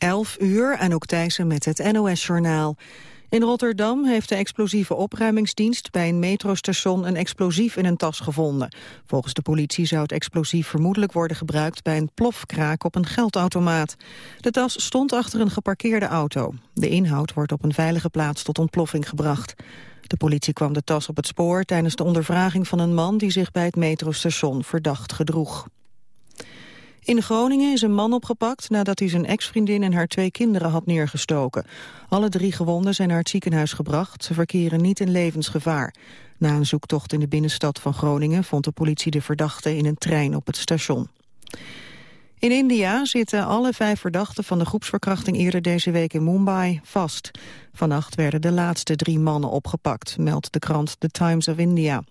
11 uur, en ook Thijssen met het NOS-journaal. In Rotterdam heeft de explosieve opruimingsdienst bij een metrostation een explosief in een tas gevonden. Volgens de politie zou het explosief vermoedelijk worden gebruikt bij een plofkraak op een geldautomaat. De tas stond achter een geparkeerde auto. De inhoud wordt op een veilige plaats tot ontploffing gebracht. De politie kwam de tas op het spoor tijdens de ondervraging van een man die zich bij het metrostation verdacht gedroeg. In Groningen is een man opgepakt nadat hij zijn ex-vriendin en haar twee kinderen had neergestoken. Alle drie gewonden zijn naar het ziekenhuis gebracht. Ze verkeren niet in levensgevaar. Na een zoektocht in de binnenstad van Groningen vond de politie de verdachte in een trein op het station. In India zitten alle vijf verdachten van de groepsverkrachting eerder deze week in Mumbai vast. Vannacht werden de laatste drie mannen opgepakt, meldt de krant The Times of India.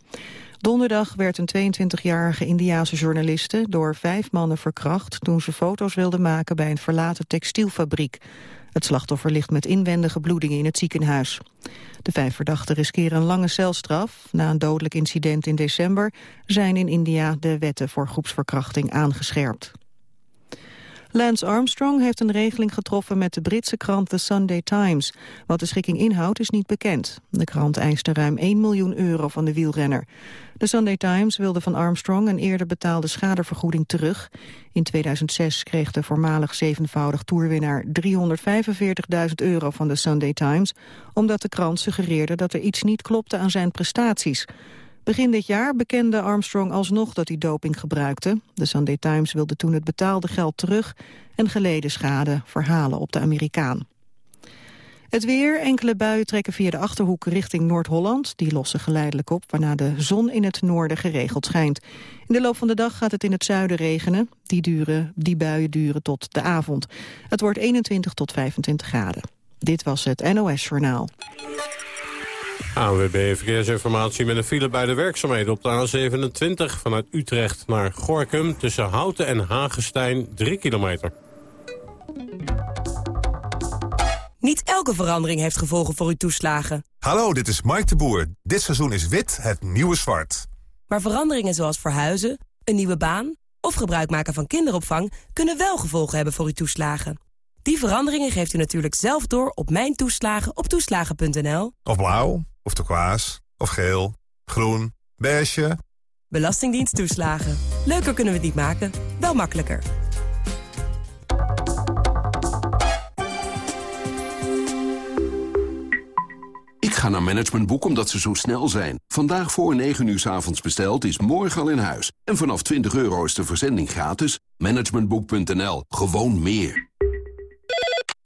Donderdag werd een 22-jarige Indiase journaliste door vijf mannen verkracht toen ze foto's wilde maken bij een verlaten textielfabriek. Het slachtoffer ligt met inwendige bloedingen in het ziekenhuis. De vijf verdachten riskeren een lange celstraf. Na een dodelijk incident in december zijn in India de wetten voor groepsverkrachting aangescherpt. Lance Armstrong heeft een regeling getroffen met de Britse krant The Sunday Times. Wat de schikking inhoudt is niet bekend. De krant eiste ruim 1 miljoen euro van de wielrenner. De Sunday Times wilde van Armstrong een eerder betaalde schadevergoeding terug. In 2006 kreeg de voormalig zevenvoudig toerwinnaar 345.000 euro van de Sunday Times... omdat de krant suggereerde dat er iets niet klopte aan zijn prestaties. Begin dit jaar bekende Armstrong alsnog dat hij doping gebruikte. De Sunday Times wilde toen het betaalde geld terug... en geleden schade verhalen op de Amerikaan. Het weer, enkele buien trekken via de Achterhoek richting Noord-Holland. Die lossen geleidelijk op, waarna de zon in het noorden geregeld schijnt. In de loop van de dag gaat het in het zuiden regenen. Die, duren, die buien duren tot de avond. Het wordt 21 tot 25 graden. Dit was het NOS Journaal. ANWB Verkeersinformatie met een file bij de werkzaamheden op de A27... vanuit Utrecht naar Gorkum tussen Houten en Hagestein 3 kilometer. Niet elke verandering heeft gevolgen voor uw toeslagen. Hallo, dit is Mike de Boer. Dit seizoen is wit het nieuwe zwart. Maar veranderingen zoals verhuizen, een nieuwe baan... of gebruik maken van kinderopvang... kunnen wel gevolgen hebben voor uw toeslagen. Die veranderingen geeft u natuurlijk zelf door op Mijn Toeslagen op toeslagen.nl. Of blauw, of turquoise, of geel, groen, beige. Belastingdienst toeslagen. Leuker kunnen we het niet maken, wel makkelijker. Ik ga naar Managementboek omdat ze zo snel zijn. Vandaag voor 9 uur s avonds besteld is morgen al in huis. En vanaf 20 euro is de verzending gratis. Managementboek.nl. Gewoon meer.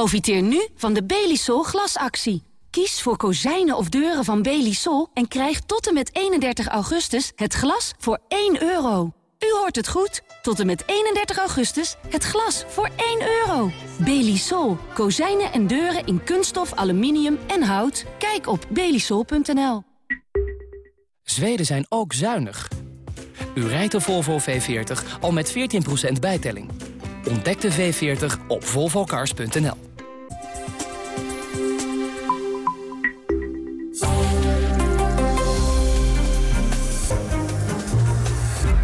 Profiteer nu van de Belisol glasactie. Kies voor kozijnen of deuren van Belisol en krijg tot en met 31 augustus het glas voor 1 euro. U hoort het goed. Tot en met 31 augustus het glas voor 1 euro. Belisol. Kozijnen en deuren in kunststof, aluminium en hout. Kijk op belisol.nl. Zweden zijn ook zuinig. U rijdt de Volvo V40 al met 14% bijtelling. Ontdek de V40 op volvocars.nl.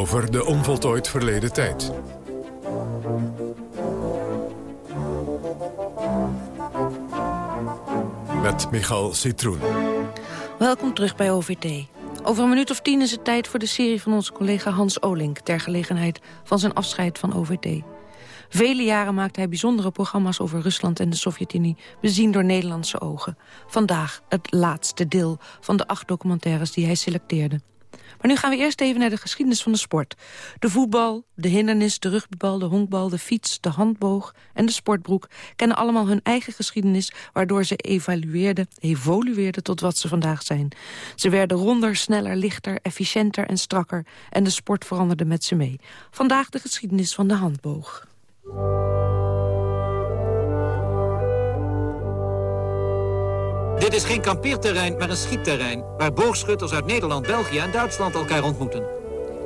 Over de onvoltooid verleden tijd. Met Michal Citroen. Welkom terug bij OVT. Over een minuut of tien is het tijd voor de serie van onze collega Hans Olink... ter gelegenheid van zijn afscheid van OVT. Vele jaren maakte hij bijzondere programma's over Rusland en de Sovjet-Unie... bezien door Nederlandse ogen. Vandaag het laatste deel van de acht documentaires die hij selecteerde. Maar nu gaan we eerst even naar de geschiedenis van de sport. De voetbal, de hindernis, de rugbybal, de honkbal, de fiets, de handboog en de sportbroek... kennen allemaal hun eigen geschiedenis... waardoor ze evalueerden, evolueerden tot wat ze vandaag zijn. Ze werden ronder, sneller, lichter, efficiënter en strakker... en de sport veranderde met ze mee. Vandaag de geschiedenis van de handboog. Dit is geen kampeerterrein, maar een schietterrein... waar boogschutters uit Nederland, België en Duitsland elkaar ontmoeten.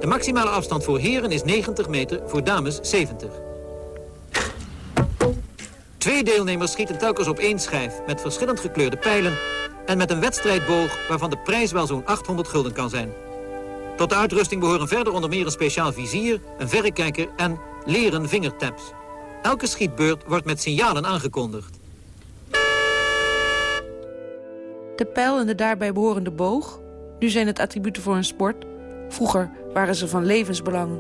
De maximale afstand voor heren is 90 meter, voor dames 70. Twee deelnemers schieten telkens op één schijf... met verschillend gekleurde pijlen en met een wedstrijdboog... waarvan de prijs wel zo'n 800 gulden kan zijn. Tot de uitrusting behoren verder onder meer een speciaal vizier... een verrekijker en leren vingertaps. Elke schietbeurt wordt met signalen aangekondigd. De pijl en de daarbij behorende boog. Nu zijn het attributen voor een sport. Vroeger waren ze van levensbelang.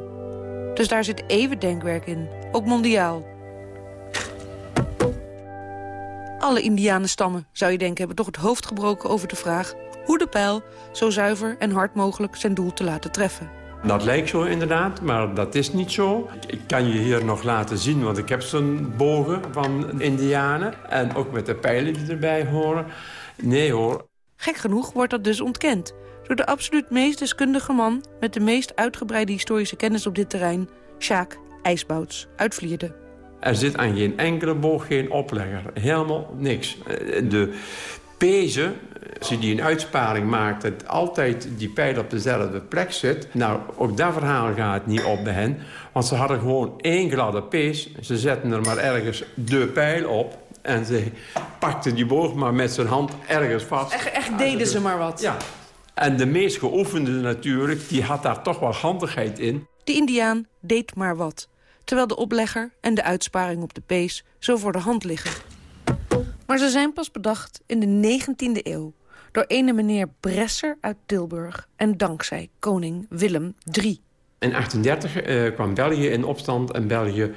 Dus daar zit even denkwerk in, ook mondiaal. Alle indianenstammen, zou je denken, hebben toch het hoofd gebroken over de vraag... hoe de pijl zo zuiver en hard mogelijk zijn doel te laten treffen. Dat lijkt zo inderdaad, maar dat is niet zo. Ik kan je hier nog laten zien, want ik heb zo'n bogen van indianen. En ook met de pijlen die erbij horen. Nee hoor. Gek genoeg wordt dat dus ontkend. Door de absoluut meest deskundige man... met de meest uitgebreide historische kennis op dit terrein... Sjaak IJsbouts uit Vlierde. Er zit aan geen enkele boog geen oplegger. Helemaal niks. De pezen, als je die een uitsparing maakt... dat altijd die pijl op dezelfde plek zit... nou, ook dat verhaal gaat niet op bij hen. Want ze hadden gewoon één gladde pees. Ze zetten er maar ergens de pijl op... En ze pakte die boog maar met zijn hand ergens vast. Echt, echt deden ze maar wat. Ja. En de meest geoefende natuurlijk, die had daar toch wel handigheid in. De indiaan deed maar wat. Terwijl de oplegger en de uitsparing op de pees zo voor de hand liggen. Maar ze zijn pas bedacht in de 19e eeuw. Door ene meneer Bresser uit Tilburg. En dankzij koning Willem III. In 1830 eh, kwam België in opstand en België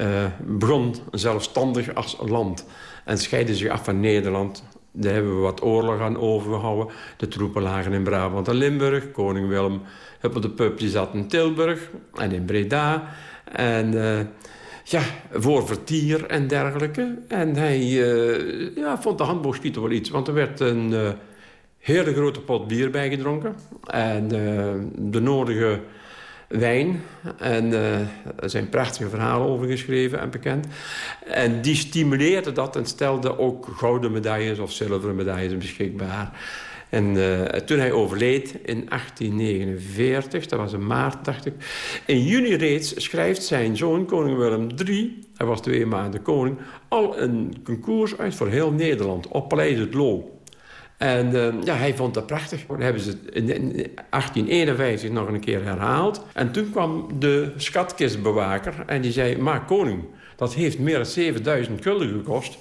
uh, begon zelfstandig als land. En scheidde zich af van Nederland. Daar hebben we wat oorlog aan overgehouden. De troepen lagen in Brabant en Limburg. Koning Willem Huppel de Pupje zat in Tilburg en in Breda. En uh, ja, voor vertier en dergelijke. En hij uh, ja, vond de handboogschieten wel iets. Want er werd een hele grote pot bier bijgedronken. En de nodige wijn. En uh, er zijn prachtige verhalen over geschreven en bekend. En die stimuleerde dat en stelde ook gouden medailles of zilveren medailles beschikbaar. En uh, toen hij overleed in 1849, dat was in maart, dacht ik... in juni reeds schrijft zijn zoon, koning Willem III... hij was twee maanden koning... al een concours uit voor heel Nederland op Paleis het Loo. En uh, ja, hij vond dat prachtig. Dat hebben ze in 1851 nog een keer herhaald. En toen kwam de schatkistbewaker en die zei... maar koning, dat heeft meer dan 7000 gulden gekost.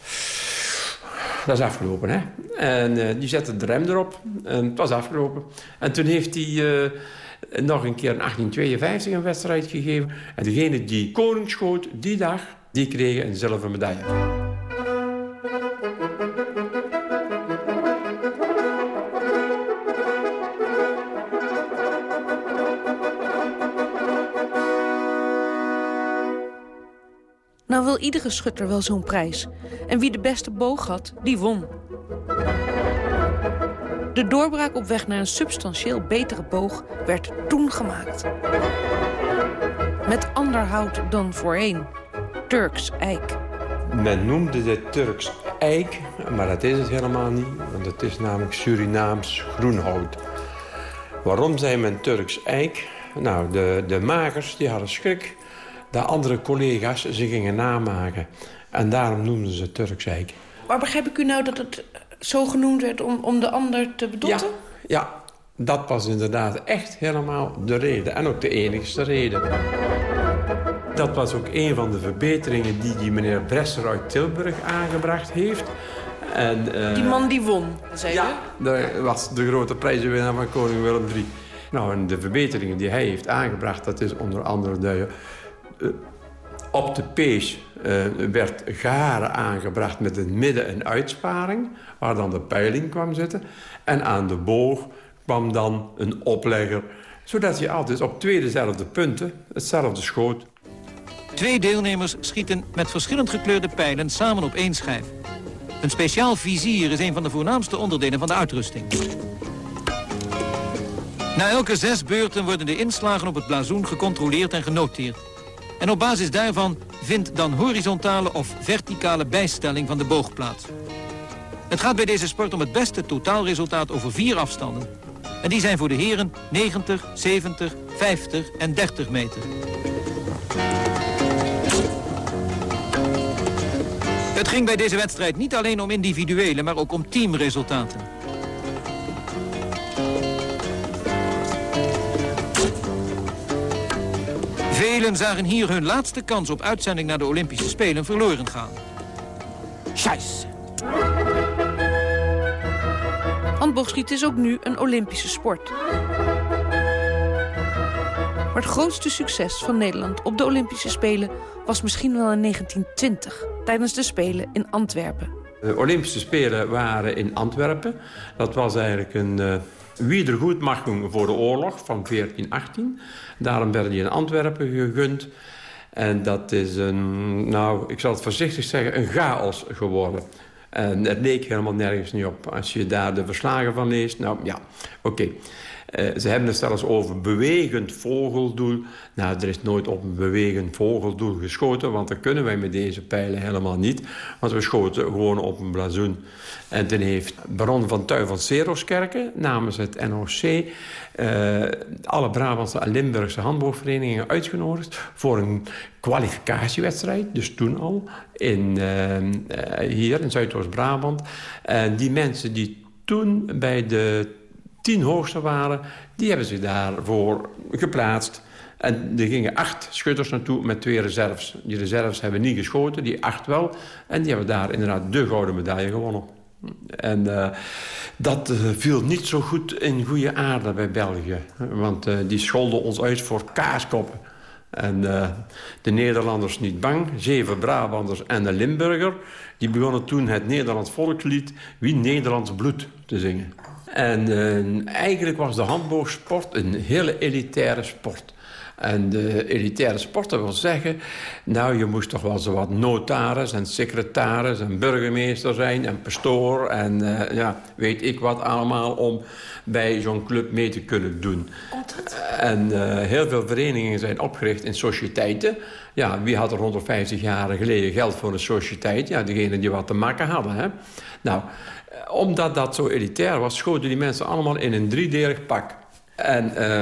Dat is afgelopen, hè. En uh, die zette de rem erop en het was afgelopen. En toen heeft hij... Uh, nog een keer in 1852 een wedstrijd gegeven. En degene die koning schoot die dag, die kregen een zilveren medaille. Nou wil iedere schutter wel zo'n prijs. En wie de beste boog had, die won. De doorbraak op weg naar een substantieel betere boog werd toen gemaakt. Met ander hout dan voorheen. Turks eik. Men noemde dit Turks eik, maar dat is het helemaal niet. Want het is namelijk Surinaams groenhout. Waarom zei men Turks eik? Nou, de, de makers die hadden schrik dat andere collega's ze gingen namaken. En daarom noemden ze Turkseik. Maar begrijp ik u nou dat het zo genoemd werd om, om de ander te bedotten? Ja, ja, dat was inderdaad echt helemaal de reden. En ook de enigste reden. Dat was ook een van de verbeteringen die die meneer Bresser uit Tilburg aangebracht heeft. En, uh, die man die won, zei ja, dat was de grote prijzenwinnaar van koning Willem III. Nou, en de verbeteringen die hij heeft aangebracht... dat is onder andere de... Uh, op de pees uh, werd garen aangebracht met een midden- en uitsparing... waar dan de peiling kwam zitten. En aan de boog kwam dan een oplegger... zodat je altijd op twee dezelfde punten hetzelfde schoot. Twee deelnemers schieten met verschillend gekleurde pijlen samen op één schijf. Een speciaal vizier is een van de voornaamste onderdelen van de uitrusting. Na elke zes beurten worden de inslagen op het blazoen gecontroleerd en genoteerd. En op basis daarvan vindt dan horizontale of verticale bijstelling van de boog plaats. Het gaat bij deze sport om het beste totaalresultaat over vier afstanden. En die zijn voor de heren 90, 70, 50 en 30 meter. Het ging bij deze wedstrijd niet alleen om individuele, maar ook om teamresultaten. Velen zagen hier hun laatste kans op uitzending naar de Olympische Spelen verloren gaan. Scheisse. Handboogschieten is ook nu een Olympische sport. Maar het grootste succes van Nederland op de Olympische Spelen... was misschien wel in 1920, tijdens de Spelen in Antwerpen. De Olympische Spelen waren in Antwerpen. Dat was eigenlijk een uh, wiedergoedmachung voor de oorlog van 1418. Daarom werden die in Antwerpen gegund. En dat is een, nou, ik zal het voorzichtig zeggen, een chaos geworden. En het leek helemaal nergens niet op. Als je daar de verslagen van leest, nou ja, oké. Uh, ze hebben het zelfs over bewegend vogeldoel. Nou, er is nooit op een bewegend vogeldoel geschoten... want dat kunnen wij met deze pijlen helemaal niet. Want we schoten gewoon op een blazoen. En toen heeft Baron van Tuy van Seroskerken namens het NOC... Uh, alle Brabantse en Limburgse handboogverenigingen uitgenodigd... voor een kwalificatiewedstrijd, dus toen al, in, uh, hier in Zuidoost-Brabant. En die mensen die toen bij de tien hoogste waren... die hebben zich daarvoor geplaatst. En er gingen acht schutters naartoe met twee reserves. Die reserves hebben niet geschoten, die acht wel. En die hebben daar inderdaad de gouden medaille gewonnen. En uh, dat uh, viel niet zo goed in goede aarde bij België. Want uh, die scholden ons uit voor kaaskoppen. En de Nederlanders niet bang, zeven Brabanders en de Limburger... die begonnen toen het Nederlands volkslied Wie Nederlands bloed te zingen. En uh, eigenlijk was de handboogsport een hele elitaire sport. En de elitaire sporten wil zeggen... nou, je moest toch wel zo wat notaris en secretaris en burgemeester zijn... en pastoor en uh, ja, weet ik wat allemaal... om bij zo'n club mee te kunnen doen. En uh, heel veel verenigingen zijn opgericht in sociëteiten. Ja, wie had er 150 jaar geleden geld voor een sociëteit? Ja, degene die wat te maken hadden, hè. Nou, omdat dat zo elitair was, schoten die mensen allemaal in een driedelig pak. En uh,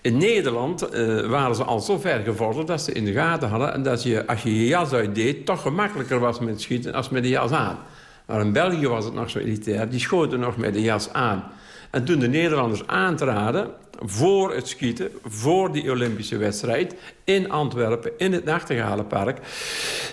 in Nederland uh, waren ze al zo ver gevorderd dat ze in de gaten hadden... en dat je, als je je jas uitdeed, toch gemakkelijker was met schieten als met de jas aan. Maar in België was het nog zo elitair, die schoten nog met de jas aan. En toen de Nederlanders aantraden voor het schieten, voor die Olympische wedstrijd... in Antwerpen, in het Nachtegalenpark...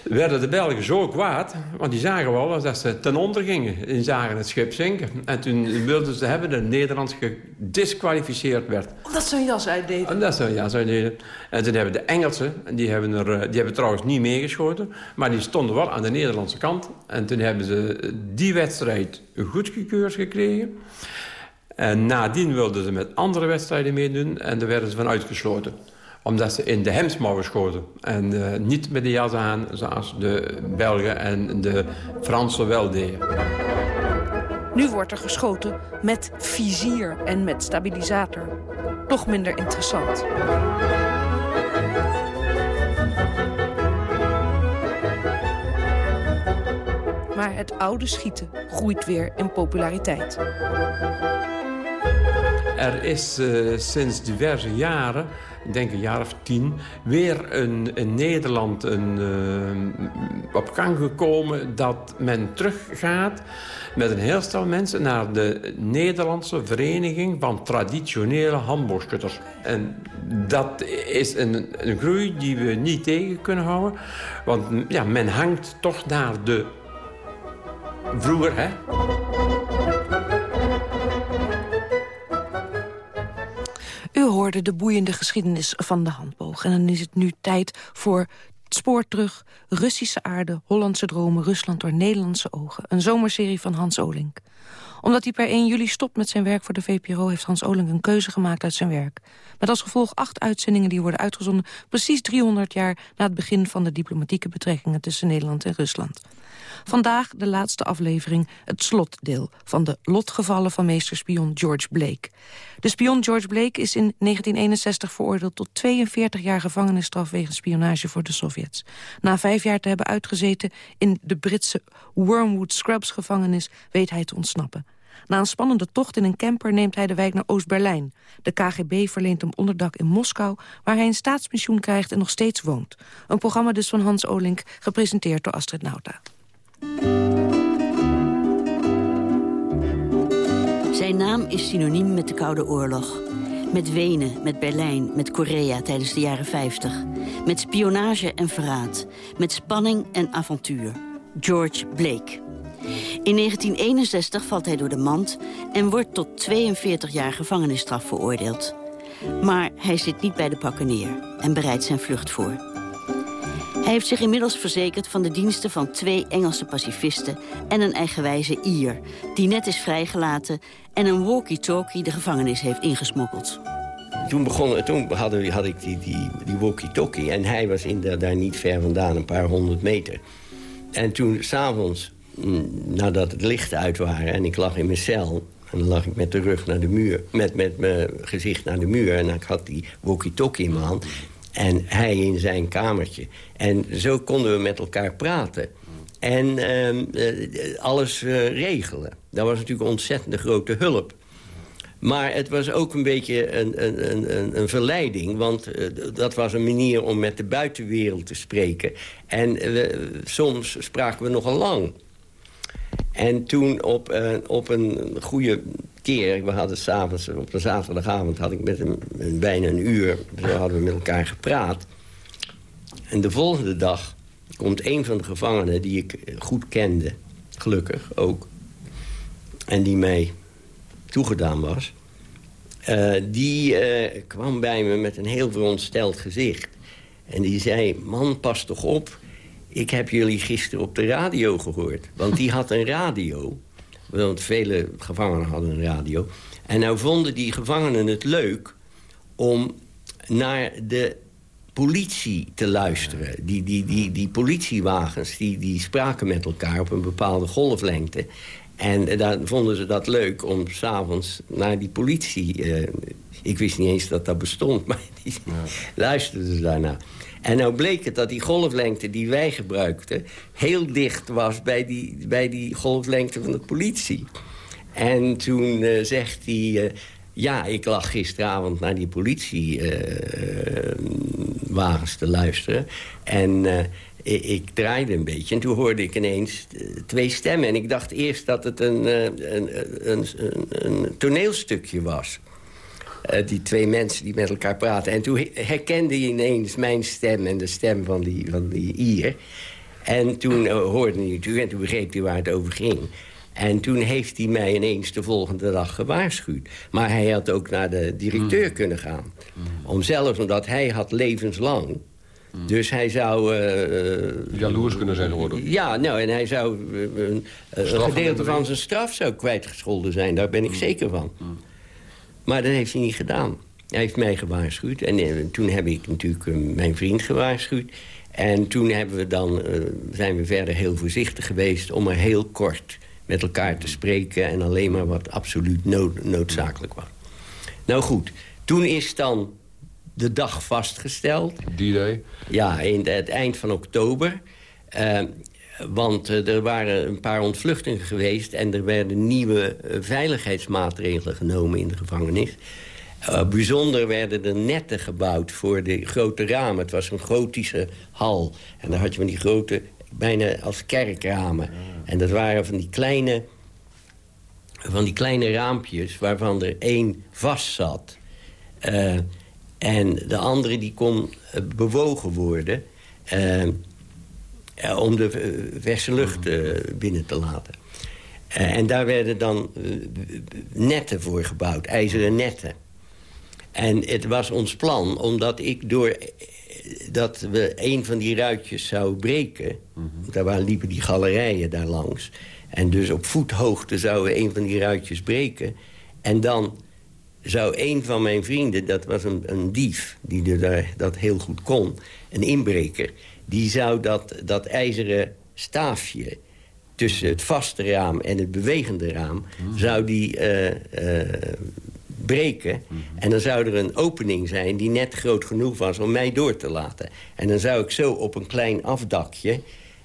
werden de Belgen zo kwaad, want die zagen wel dat ze ten onder gingen. Die zagen het schip zinken. En toen wilden ze hebben dat Nederland gedisqualificeerd werd. Omdat ze een jas uitdeden? Omdat ze een jas uitdeden. En toen hebben de Engelsen, die hebben, er, die hebben trouwens niet meegeschoten... maar die stonden wel aan de Nederlandse kant. En toen hebben ze die wedstrijd goedgekeurd gekregen... En nadien wilden ze met andere wedstrijden meedoen en daar werden ze van uitgesloten. Omdat ze in de hemsmouwen schoten. En uh, niet met de jas aan, zoals de Belgen en de Fransen wel deden. Nu wordt er geschoten met vizier en met stabilisator. Toch minder interessant. Maar het oude schieten groeit weer in populariteit. Er is uh, sinds diverse jaren, ik denk een jaar of tien... weer een, in Nederland een, uh, op gang gekomen dat men teruggaat... met een heel stel mensen naar de Nederlandse Vereniging... van Traditionele Handboogschutters. En dat is een, een groei die we niet tegen kunnen houden. Want ja, men hangt toch naar de... Vroeger, hè? De boeiende geschiedenis van de handboog. En dan is het nu tijd voor Spoor terug, Russische aarde, Hollandse dromen, Rusland door Nederlandse ogen. Een zomerserie van Hans Olink. Omdat hij per 1 juli stopt met zijn werk voor de VPRO... heeft Hans Olink een keuze gemaakt uit zijn werk. Met als gevolg acht uitzendingen die worden uitgezonden... precies 300 jaar na het begin van de diplomatieke betrekkingen... tussen Nederland en Rusland. Vandaag de laatste aflevering, het slotdeel... van de lotgevallen van meesterspion George Blake. De spion George Blake is in 1961 veroordeeld tot 42 jaar gevangenisstraf... wegens spionage voor de Sovjets. Na vijf jaar te hebben uitgezeten in de Britse Wormwood Scrubs gevangenis... weet hij te ontsnappen. Na een spannende tocht in een camper neemt hij de wijk naar Oost-Berlijn. De KGB verleent hem onderdak in Moskou... waar hij een staatspensioen krijgt en nog steeds woont. Een programma dus van Hans Olink, gepresenteerd door Astrid Nauta. Zijn naam is synoniem met de Koude Oorlog. Met Wenen, met Berlijn, met Korea tijdens de jaren 50. Met spionage en verraad. Met spanning en avontuur. George Blake. In 1961 valt hij door de mand en wordt tot 42 jaar gevangenisstraf veroordeeld. Maar hij zit niet bij de pakken neer en bereidt zijn vlucht voor. Hij heeft zich inmiddels verzekerd van de diensten van twee Engelse pacifisten... en een eigenwijze Ier, die net is vrijgelaten... en een walkie-talkie de gevangenis heeft ingesmokkeld. Toen, begon, toen hadden, had ik die, die, die walkie-talkie en hij was in daar niet ver vandaan, een paar honderd meter. En toen s'avonds, mm, nadat het lichten uit waren en ik lag in mijn cel... En dan lag ik met de rug naar de muur, met, met mijn gezicht naar de muur. En ik had die walkie-talkie in mijn hand. En hij in zijn kamertje. En zo konden we met elkaar praten. En ehm, eh, alles uh, regelen. Dat was natuurlijk ontzettend grote hulp. Maar het was ook een beetje een, een, een, een verleiding. Want uh, dat was een manier om met de buitenwereld te spreken. En soms spraken we nogal lang. En toen op, op een goede keer, we hadden s'avonds, op een zaterdagavond had ik met hem bijna een uur, zo hadden we met elkaar gepraat. En de volgende dag komt een van de gevangenen die ik goed kende, gelukkig ook, en die mij toegedaan was, uh, die uh, kwam bij me met een heel verontsteld gezicht. En die zei, man, pas toch op, ik heb jullie gisteren op de radio gehoord. Want die had een radio want vele gevangenen hadden een radio. En nou vonden die gevangenen het leuk om naar de politie te luisteren. Die, die, die, die politiewagens die, die spraken met elkaar op een bepaalde golflengte. En daar vonden ze dat leuk om s'avonds naar die politie... Uh, ik wist niet eens dat dat bestond, maar die luisterden ze daarna. En nou bleek het dat die golflengte die wij gebruikten... heel dicht was bij die, bij die golflengte van de politie. En toen uh, zegt hij... Uh, ja, ik lag gisteravond naar die politiewagens uh, te luisteren. En ik, ik, draaide een beetje. En toen hoorde ik ineens twee stemmen. En ik dacht eerst dat het een, een, een, een toneelstukje was. Uh, die twee mensen die met elkaar praten. En toen herkende hij ineens mijn stem en de stem van die, van die Ier. En toen uh, hoorde hij natuurlijk en toen begreep hij waar het over ging. En toen heeft hij mij ineens de volgende dag gewaarschuwd. Maar hij had ook naar de directeur mm. kunnen gaan. Mm. Om zelfs omdat hij had levenslang... Mm. Dus hij zou... Uh, Jaloers kunnen zijn geworden. Ja, nou, en hij zou... een gedeelte van zijn straf zou kwijtgescholden zijn. Daar ben ik zeker van. Maar dat heeft hij niet gedaan. Hij heeft mij gewaarschuwd. En eh, toen heb ik natuurlijk eh, mijn vriend gewaarschuwd. En toen hebben we dan, uh, zijn we verder heel voorzichtig geweest... om er heel kort met elkaar te spreken... en alleen maar wat absoluut nood, noodzakelijk was. Nou goed, toen is dan de dag vastgesteld. Die day? Ja, in het eind van oktober. Uh, Want eh, er waren een paar ontvluchtingen geweest... en er werden nieuwe eh, veiligheidsmaatregelen genomen in de gevangenis. Uh, bijzonder werden er netten gebouwd voor de grote ramen. Het was een gotische hal. En daar had je van die grote, bijna als kerkramen. En dat waren van die kleine, van die kleine raampjes... waarvan er één vast zat. En de andere die kon bewogen worden... om de verse lucht binnen te laten. en daar werden dan netten voor gebouwd, ijzeren netten. En het was ons plan, omdat ik door dat we een van die ruitjes zou breken... Mm daar waren, liepen die galerijen daar langs... en dus op voethoogte zouden we een van die ruitjes breken... en dan zou een van mijn vrienden, dat was een, een dief... die daar, dat heel goed kon, een inbreker... die zou dat, dat ijzeren staafje tussen het vaste raam en het bewegende raam... zou die uh, uh, breken. En dan zou er een opening zijn die net groot genoeg was om mij door te laten. En dan zou ik zo op een klein afdakje...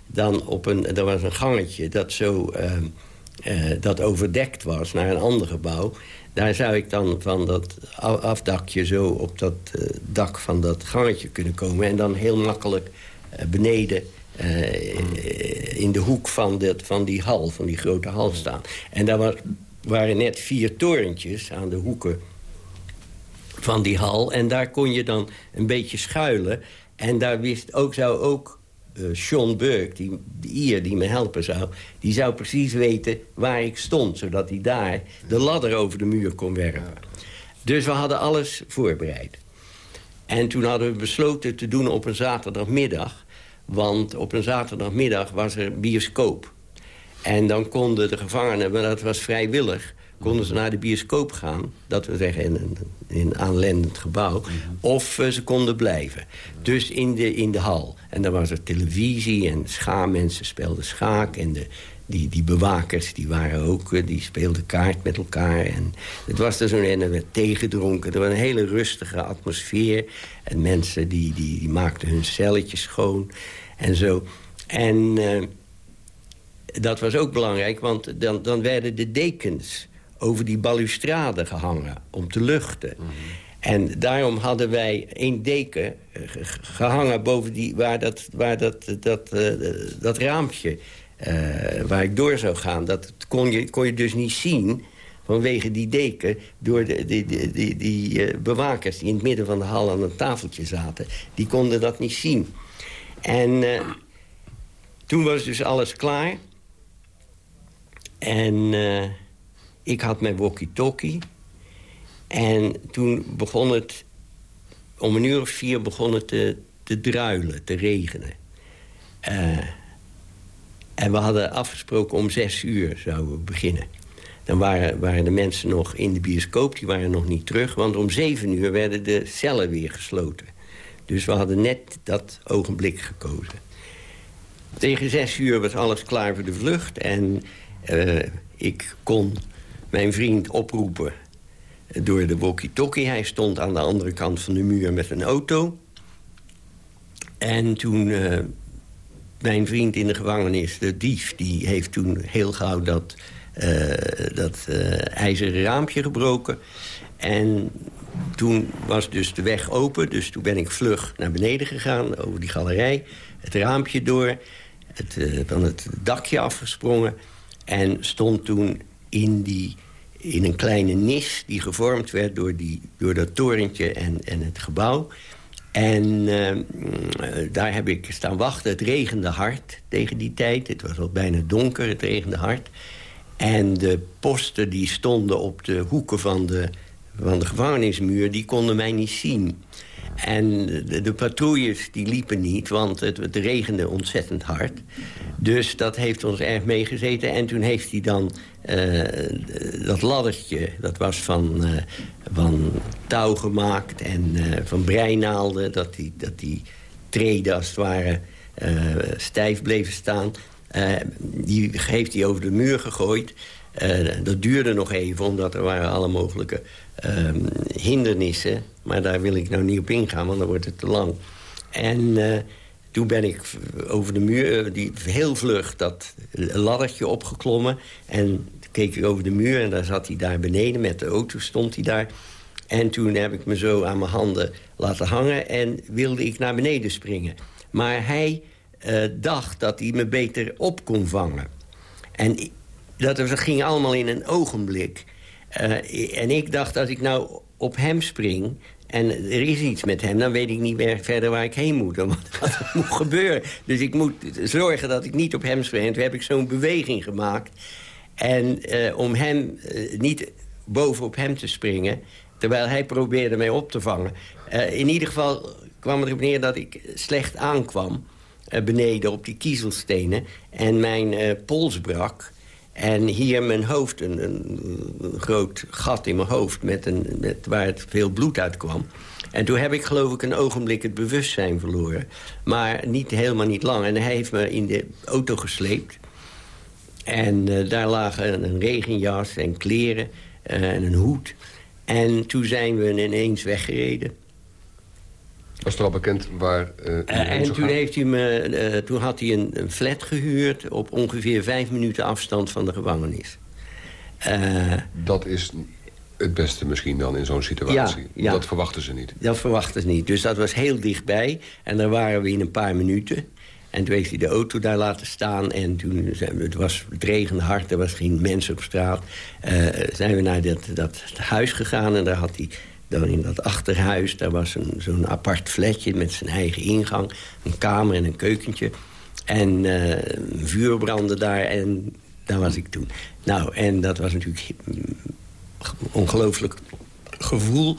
dan op een, er was een gangetje dat zo... Uh, uh, dat overdekt was naar een ander gebouw. Daar zou ik dan van dat afdakje zo op dat dak van dat gangetje kunnen komen... en dan heel makkelijk uh, beneden in de hoek van, van die hal, van die grote hal staan. En daar waren net vier torentjes aan de hoeken van die hal. En daar kon je dan een beetje schuilen. En daar wist ook, zou ook uh, Sean Burke, die, die Ier die me helpen zou... die zou precies weten waar ik stond... zodat hij daar de ladder over de muur kon werpen. Dus we hadden alles voorbereid. En toen hadden we besloten te doen op een zaterdagmiddag. Want op een zaterdagmiddag was er bioscoop. En dan konden de gevangenen, maar dat was vrijwillig... konden ze naar de bioscoop gaan, dat we zeggen in een, in een aanlendend gebouw... of uh, ze konden blijven. Dus in de, in de hal. En dan was er televisie en schaammensen speelden schaak... en de, die, die bewakers die waren ook, uh, die speelden kaart met elkaar. En het was er zo en er werd thee gedronken. Er was een hele rustige atmosfeer. En mensen die, die, die maakten hun celletjes schoon en zo. En... Uh, dat was ook belangrijk, want dan, dan werden de dekens over die balustrade gehangen om te luchten. En daarom hadden wij één deken eh, gehangen boven die, waar dat, waar dat, dat, uh, dat raampje waar ik door zou gaan. Dat kon je, kon je dus niet zien vanwege die deken... door de, die, die, die, die bewakers die in het midden van de hal aan een tafeltje zaten. Die konden dat niet zien. En toen was dus alles klaar... En ik had mijn walkie-talkie. En toen begon het... Om een uur of vier begon het te, te druilen, te regenen. Uh, en we hadden afgesproken om zes uur zouden we beginnen. Dan waren, waren de mensen nog in de bioscoop, die waren nog niet terug. Want om zeven uur werden de cellen weer gesloten. Dus we hadden net dat ogenblik gekozen. Tegen zes uur was alles klaar voor de vlucht. En uh, ik kon mijn vriend oproepen door de walkie-talkie. Hij stond aan de andere kant van de muur met een auto. En toen... Uh, mijn vriend in de gevangenis, de dief... die heeft toen heel gauw dat, uh, dat ijzeren raampje gebroken. En toen was dus de weg open. Dus toen ben ik vlug naar beneden gegaan, over die galerij. Het raampje door, het, van het dakje afgesprongen... En stond toen in, die, in een kleine nis die gevormd werd door, die, door dat torentje en, en het gebouw. En uh, daar heb ik staan wachten. Het regende hard tegen die tijd. Het was al bijna donker, het regende hard. En de posten die stonden op de hoeken van de, van de gevangenismuur... die konden mij niet zien. En de, patrouilles die liepen niet, want het, het, regende ontzettend hard. Dus dat heeft ons erg meegezeten. En toen heeft hij dan uh, dat laddertje, dat was van, uh, van touw gemaakt en uh, van breinaalden... dat die, dat die treden als het ware stijf bleven staan. die heeft hij over de muur gegooid. dat duurde nog even, omdat er waren alle mogelijke um, hindernissen. Maar daar wil ik nou niet op ingaan, want dan wordt het te lang. En toen ben ik over de muur, die, heel vlug, dat laddertje opgeklommen. En keek ik over de muur en daar zat hij daar beneden. Met de auto stond hij daar. En toen heb ik me zo aan mijn handen laten hangen... en wilde ik naar beneden springen. Maar hij dacht dat hij me beter op kon vangen. En dat, dat ging allemaal in een ogenblik. en ik dacht, als ik nou op hem spring en er is iets met hem, dan weet ik niet meer verder waar ik heen moet. Wat er moet gebeuren. Dus ik moet zorgen dat ik niet op hem spring. En toen heb ik zo'n beweging gemaakt. En uh, om hem niet bovenop hem te springen... terwijl hij probeerde mij op te vangen. Uh, in ieder geval kwam het erop neer dat ik slecht aankwam... beneden op die kiezelstenen. En mijn pols brak. En hier mijn hoofd, een, groot gat in mijn hoofd... Met een, met, waar het veel bloed uitkwam. En toen heb ik geloof ik een ogenblik het bewustzijn verloren. Maar niet, helemaal niet lang. En hij heeft me in de auto gesleept. En daar lagen een regenjas en kleren en een hoed. En toen zijn we ineens weggereden. Was er al bekend waar... Uh, en toen, heeft hij me, uh, toen had hij een, een, flat gehuurd... op ongeveer vijf minuten afstand van de gevangenis. Uh, dat is het beste misschien dan in zo'n situatie. Ja, ja. Dat verwachten ze niet. Dat verwachten ze niet. Dus dat was heel dichtbij. En daar waren we in een paar minuten. En toen heeft hij de auto daar laten staan. En toen zijn we, het, was, het regende hard, er was geen mens op straat. zijn we naar dat, dat huis gegaan en daar had hij dan in dat achterhuis, daar was zo'n apart flatje met zijn eigen ingang. Een kamer en een keukentje. En uh, een vuur brandde daar en daar was ik toen. Nou, en dat was natuurlijk een ongelooflijk gevoel.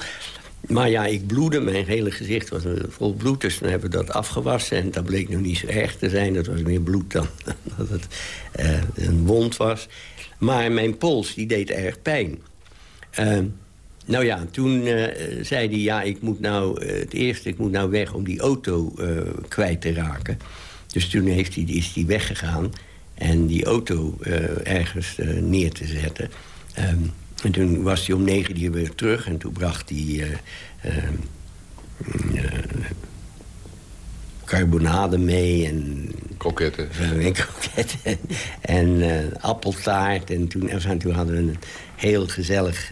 Maar ja, ik bloedde, mijn hele gezicht was vol bloed. Dus dan hebben we dat afgewassen en dat bleek nog niet zo erg te zijn. Dat was meer bloed dan dat het uh, een wond was. Maar mijn pols, die deed erg pijn. Uh, nou ja, toen uh, zei hij, ja, ik moet nou, uh, het eerste, ik moet nou weg om die auto kwijt te raken. Dus toen heeft hij, is hij weggegaan en die auto ergens neer te zetten. Um, en toen was hij om negen uur weer terug en toen bracht hij carbonade mee en... Kroketten. En kroketten en appeltaart. En toen, en toen hadden we een heel gezellig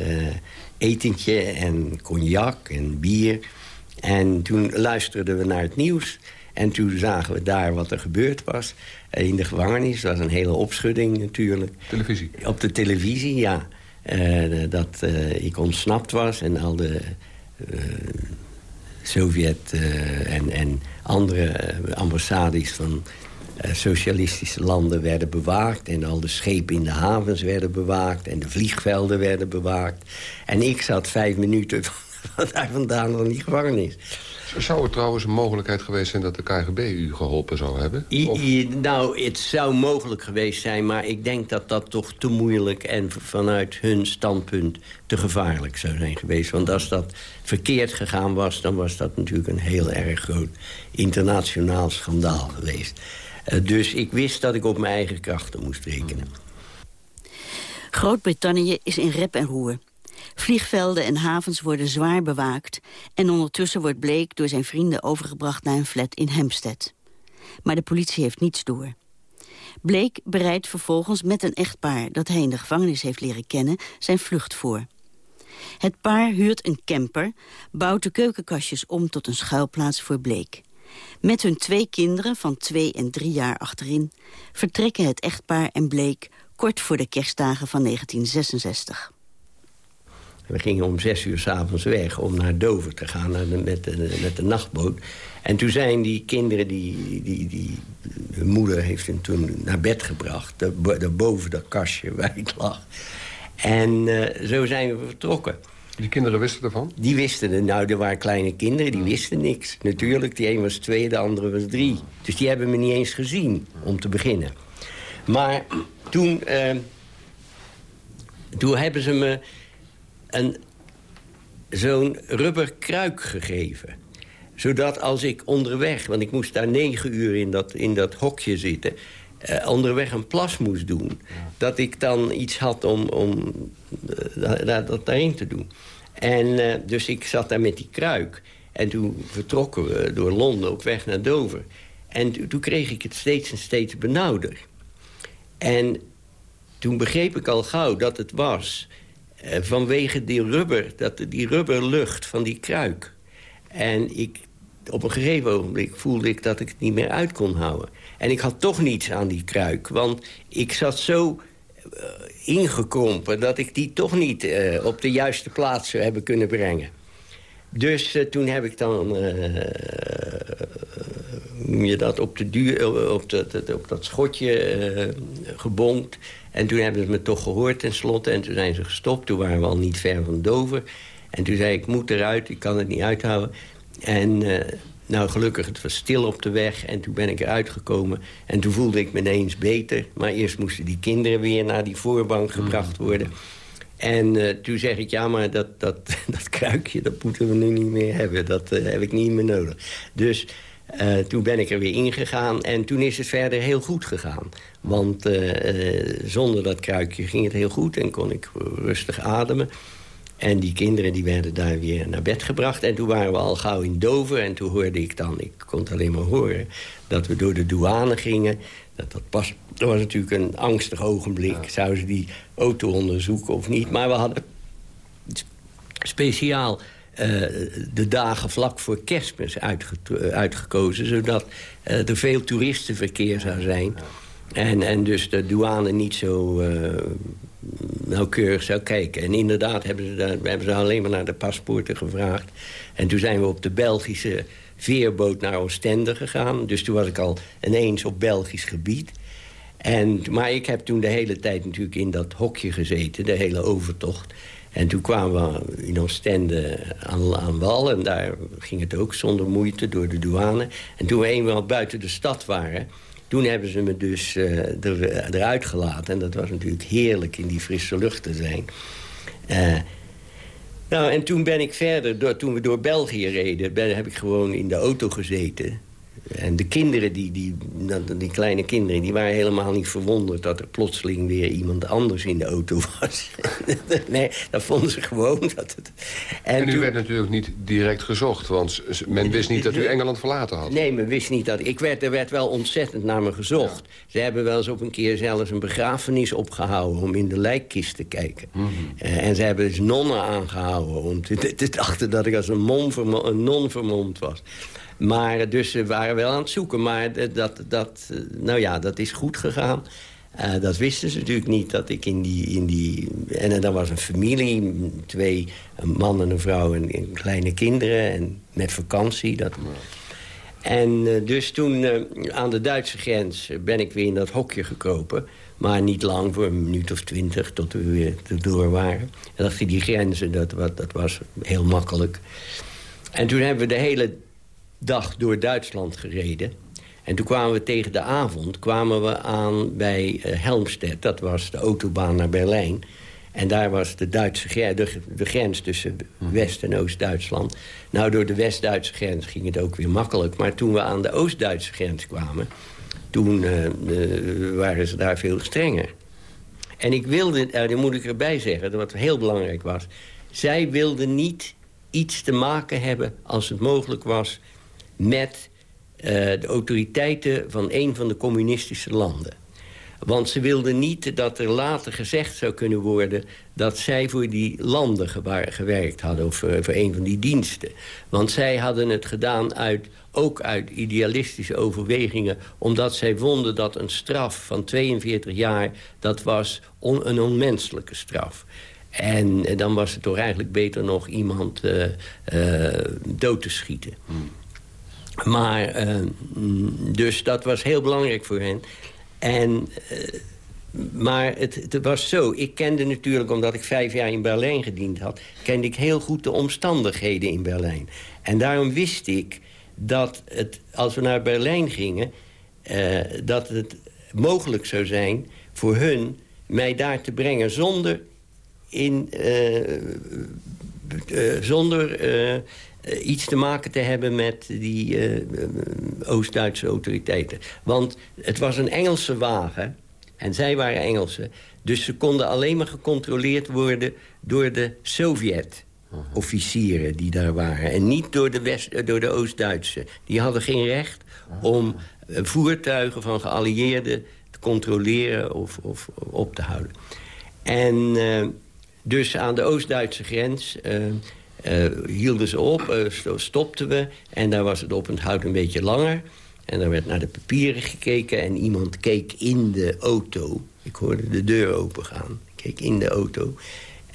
etentje en cognac en bier. En toen luisterden we naar het nieuws. En toen zagen we daar wat er gebeurd was in de gevangenis. Dat was een hele opschudding natuurlijk. Televisie? Op de televisie, ja. Uh, dat uh, ik ontsnapt was en al de Sovjet en, en andere ambassades van socialistische landen werden bewaakt... en al de schepen in de havens werden bewaakt... en de vliegvelden werden bewaakt. En ik zat vijf minuten van daar vandaan nog niet gevangenis. Zou er trouwens een mogelijkheid geweest zijn dat de KGB u geholpen zou hebben? I, I, nou, het zou mogelijk geweest zijn, maar ik denk dat dat toch te moeilijk... en vanuit hun standpunt te gevaarlijk zou zijn geweest. Want als dat verkeerd gegaan was, dan was dat natuurlijk een heel erg groot internationaal schandaal geweest. Uh, dus ik wist dat ik op mijn eigen krachten moest rekenen. Groot-Brittannië is in rep en roer. Vliegvelden en havens worden zwaar bewaakt... en ondertussen wordt Blake door zijn vrienden overgebracht naar een flat in Hampstead. Maar de politie heeft niets door. Blake bereidt vervolgens met een echtpaar... dat hij in de gevangenis heeft leren kennen, zijn vlucht voor. Het paar huurt een camper, bouwt de keukenkastjes om tot een schuilplaats voor Blake. Met hun twee kinderen van twee en drie jaar achterin... vertrekken het echtpaar en Blake kort voor de kerstdagen van 1966. We gingen om zes uur s'avonds weg om naar Dover te gaan naar de, met, de, met de nachtboot. En toen zijn die kinderen, die, die, die, hun moeder heeft hem toen naar bed gebracht. Daarboven dat kastje waar ik lag. En uh, zo zijn we vertrokken. Die kinderen wisten ervan? Die wisten er. Nou, er waren kleine kinderen, die wisten niks. Natuurlijk, die een was twee, de andere was drie. Dus die hebben me niet eens gezien, om te beginnen. Maar toen, uh, toen hebben ze me een, zo'n rubberkruik gegeven. Zodat als ik onderweg, want ik moest daar negen uur in dat, in dat hokje zitten... Uh, onderweg een plas moest doen... dat ik dan iets had om, om uh, dat daarin te doen. En uh, dus ik zat daar met die kruik. En toen vertrokken we door Londen op weg naar Dover. En toen kreeg ik het steeds en steeds benauwder. En toen begreep ik al gauw dat het was... Eh, vanwege die rubber, dat, die rubberlucht van die kruik. En ik, op een gegeven ogenblik voelde ik dat ik het niet meer uit kon houden. En ik had toch niets aan die kruik, want ik zat zo uh, ingekrompen... dat ik die toch niet uh, op de juiste plaats zou hebben kunnen brengen. Dus toen heb ik dan, je dat, op, de duur, op dat schotje gebonkt. En toen hebben ze me toch gehoord tenslotte. En toen zijn ze gestopt. Toen waren we al niet ver van Dover. En toen zei ik, ik moet eruit, ik kan het niet uithouden. En nou, gelukkig, het was stil op de weg. En toen ben ik eruit gekomen. En toen voelde ik me ineens beter. Maar eerst moesten die kinderen weer naar die voorbank gebracht worden. En uh, toen zeg ik, ja, maar dat, dat, dat kruikje, dat moeten we nu niet meer hebben. Dat uh, heb ik niet meer nodig. Dus uh, toen ben ik er weer ingegaan. En toen is het verder heel goed gegaan. Want zonder dat kruikje ging het heel goed. En kon ik rustig ademen. En die kinderen die werden daar weer naar bed gebracht. En toen waren we al gauw in Dover. En toen hoorde ik dan, ik kon het alleen maar horen... dat we door de douane gingen. Dat, dat, pas, dat was natuurlijk een angstig ogenblik. Zouden ze die auto onderzoeken of niet? Maar we hadden speciaal uh, de dagen vlak voor kerstmis uitge uitgekozen... zodat uh, er veel toeristenverkeer zou zijn... En, en dus de douane niet zo nauwkeurig zou kijken. En inderdaad hebben ze, daar, hebben ze alleen maar naar de paspoorten gevraagd. En toen zijn we op de Belgische veerboot naar Oostende gegaan. Dus toen was ik al ineens op Belgisch gebied. En, maar ik heb toen de hele tijd natuurlijk in dat hokje gezeten, de hele overtocht. En toen kwamen we in Oostende aan, aan wal. En daar ging het ook zonder moeite door de douane. En toen we eenmaal buiten de stad waren toen hebben ze me dus uh, er, eruit gelaten. En dat was natuurlijk heerlijk in die frisse lucht te zijn. Uh, nou, en toen ben ik verder, door, toen we door België reden... Ben, heb ik gewoon in de auto gezeten. En de kinderen, die, die, die kleine kinderen, die waren helemaal niet verwonderd... dat er plotseling weer iemand anders in de auto was. nee, dat vonden ze gewoon. Dat het... En, en u werd natuurlijk niet direct gezocht, want men wist niet dat u Engeland verlaten had. Nee, men wist niet dat... Ik werd, er werd wel ontzettend naar me gezocht. Ze hebben wel eens op een keer zelfs een begrafenis opgehouden... om in de lijkkist te kijken. Mm -hmm. uh, en ze hebben dus nonnen aangehouden... om te, te dachten dat ik als een, mom een non vermomd was. Maar dus ze waren wel aan het zoeken. Maar dat, dat, nou ja, dat is goed gegaan. Uh, dat wisten ze natuurlijk niet, dat ik in die... In die en, en dan was een familie, twee, een man en een vrouw en, en kleine kinderen. En met vakantie. Dat... En uh, dus toen uh, aan de Duitse grens ben ik weer in dat hokje gekropen. Maar niet lang, voor een minuut of twintig, tot we weer door waren. En dacht ik, die grenzen, dat, dat was heel makkelijk. En toen hebben we de hele dag door Duitsland gereden. En toen kwamen we tegen de avond kwamen we aan bij uh, Helmstedt. Dat was de autobaan naar Berlijn. En daar was de, Duitse de, grens tussen West- en Oost-Duitsland. Nou, door de West-Duitse grens ging het ook weer makkelijk. Maar toen we aan de Oost-Duitse grens kwamen... toen uh, uh, waren ze daar veel strenger. En ik wilde, daar moet ik erbij zeggen, wat heel belangrijk was... zij wilden niet iets te maken hebben, als het mogelijk was met uh, de autoriteiten van een van de communistische landen. Want ze wilden niet dat er later gezegd zou kunnen worden... dat zij voor die landen gewerkt hadden of voor, voor een van die diensten. Want zij hadden het gedaan uit, ook uit idealistische overwegingen... omdat zij vonden dat een straf van 42 jaar... dat was een onmenselijke straf. En, dan was het toch eigenlijk beter nog iemand uh, dood te schieten. Hmm. Maar, uh, dus dat was heel belangrijk voor hen. En, uh, maar het, het, was zo, ik kende natuurlijk, omdat ik vijf jaar in Berlijn gediend had... kende ik heel goed de omstandigheden in Berlijn. En daarom wist ik dat het, als we naar Berlijn gingen... Uh, dat het mogelijk zou zijn voor hun mij daar te brengen zonder... In, zonder uh, iets te maken te hebben met die uh, Oost-Duitse autoriteiten. Want het was een Engelse wagen en zij waren Engelsen. Dus ze konden alleen maar gecontroleerd worden door de Sovjet. officieren die daar waren. En niet door de, eh, door de Oost-Duitsers. Die hadden geen recht om eh, voertuigen van geallieerden te controleren of, of op te houden. En dus aan de Oost-Duitse grens hielden ze op, stopten we. En daar was het oponthoud een beetje langer. En er werd naar de papieren gekeken en iemand keek in de auto. Ik hoorde de deur opengaan. Ik keek in de auto.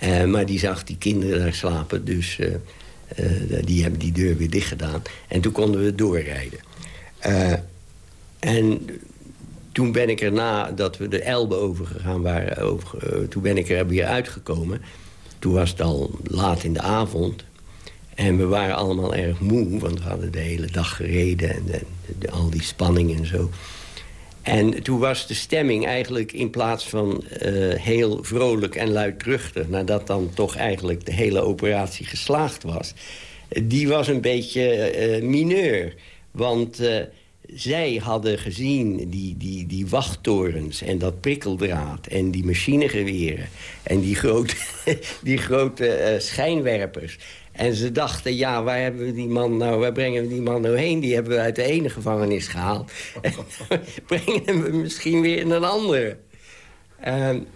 Uh, maar die zag die kinderen daar slapen, dus die hebben die deur weer dicht gedaan. En toen konden we doorrijden. en toen ben ik er na dat we de Elbe overgegaan waren... Toen ben ik er weer uitgekomen. Toen was het al laat in de avond. En we waren allemaal erg moe, want we hadden de hele dag gereden... en, al die spanning en zo. En toen was de stemming eigenlijk in plaats van uh, heel vrolijk en luidruchtig... nadat dan toch eigenlijk de hele operatie geslaagd was... die was een beetje uh, mineur. Want zij hadden gezien die, die, die wachttorens en dat prikkeldraad... en die machinegeweren en die grote, die grote schijnwerpers... En ze dachten, ja, waar hebben we die man nou, waar brengen we die man nou heen? Die hebben we uit de ene gevangenis gehaald. En brengen we misschien weer in een andere. Um,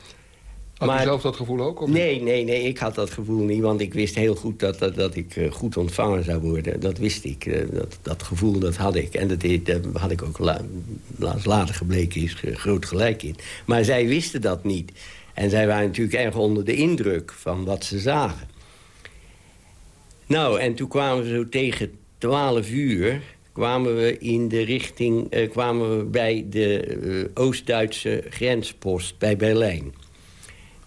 had maar, zelf dat gevoel ook? Of nee, nee, nee, ik had dat gevoel niet. Want ik wist heel goed dat, dat, dat ik uh, goed ontvangen zou worden. Dat wist ik. Uh, dat, dat gevoel, dat had ik. En dat, dat had ik ook la, later gebleken, is groot gelijk in. Maar zij wisten dat niet. En zij waren natuurlijk erg onder de indruk van wat ze zagen. Nou, en toen kwamen we zo tegen 12 uur... kwamen we in de richting... Kwamen we bij de Oost-Duitse grenspost bij Berlijn.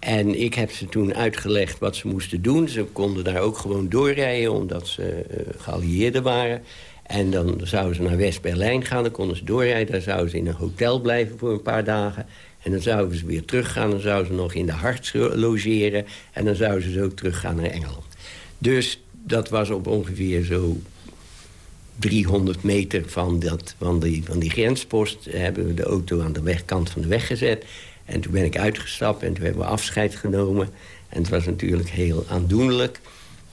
En ik heb ze toen uitgelegd wat ze moesten doen. Ze konden daar ook gewoon doorrijden, omdat ze uh, geallieerden waren. En dan zouden ze naar West-Berlijn gaan, dan konden ze doorrijden. Daar zouden ze in een hotel blijven voor een paar dagen. En dan zouden ze weer teruggaan, dan zouden ze nog in de Harts logeren. En dan zouden ze zo teruggaan naar Engeland. Dus dat was op ongeveer zo 300 meter van, dat, van, die, van die grenspost... hebben we de auto aan de wegkant van de weg gezet. En toen ben ik uitgestapt en toen hebben we afscheid genomen. En het was natuurlijk heel aandoenlijk.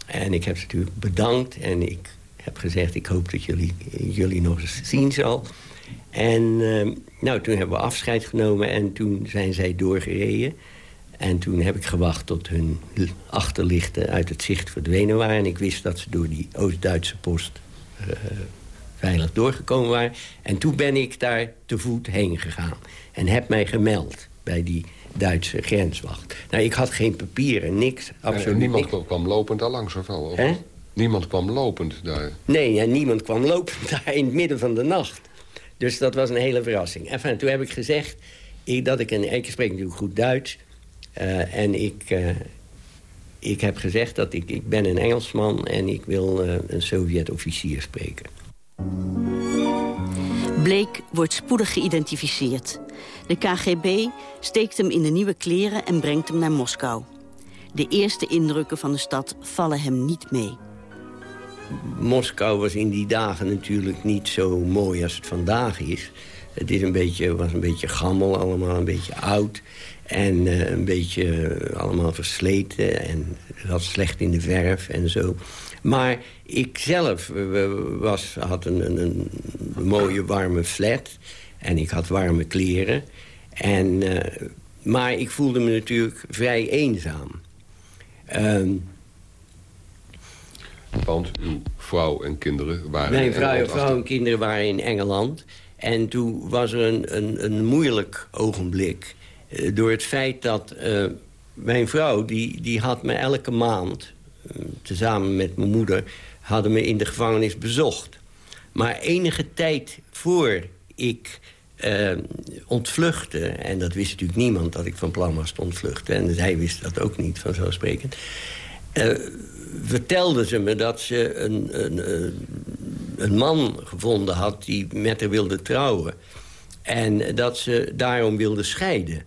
En ik heb ze natuurlijk bedankt. En ik heb gezegd, ik hoop dat jullie, jullie nog eens zien zal. En uh, nou, toen hebben we afscheid genomen en toen zijn zij doorgereden... En toen heb ik gewacht tot hun achterlichten uit het zicht verdwenen waren. En ik wist dat ze door die Oost-Duitse post uh, veilig doorgekomen waren. En toen ben ik daar te voet heen gegaan. En heb mij gemeld bij die Duitse grenswacht. Nou, ik had geen papieren, niks, absoluut en niemand niks. kwam lopend daar langs of wel? Of Niemand kwam lopend daar? Nee, en niemand kwam lopend daar in het midden van de nacht. Dus dat was een hele verrassing. En toen heb ik gezegd ik, dat ik... Een, ik spreek natuurlijk goed Duits... Uh, en ik, uh, ik heb gezegd dat ik, ik ben een Engelsman... en ik wil uh, een Sovjet-officier spreken. Blake wordt spoedig geïdentificeerd. De KGB steekt hem in de nieuwe kleren en brengt hem naar Moskou. De eerste indrukken van de stad vallen hem niet mee. Moskou was in die dagen natuurlijk niet zo mooi als het vandaag is. Het is een beetje, was een beetje gammel allemaal, een beetje oud. En uh, een beetje uh, allemaal versleten en zat slecht in de verf en zo. Maar ik zelf was, had een, een, mooie warme flat. En ik had warme kleren. En, maar ik voelde me natuurlijk vrij eenzaam. Um, Want uw vrouw en kinderen waren Mijn vrouw, vrouw en kinderen waren in Engeland. En toen was er een, een, een moeilijk ogenblik... Uh, door het feit dat uh, mijn vrouw, die, die had me elke maand... Uh, tezamen met mijn moeder, hadden me in de gevangenis bezocht. Maar enige tijd voor ik ontvluchtte... en dat wist natuurlijk niemand dat ik van plan was te ontvluchten... en zij wist dat ook niet, vanzelfsprekend... vertelde ze me dat ze een, een, een man gevonden had die met haar wilde trouwen. En dat ze daarom wilde scheiden.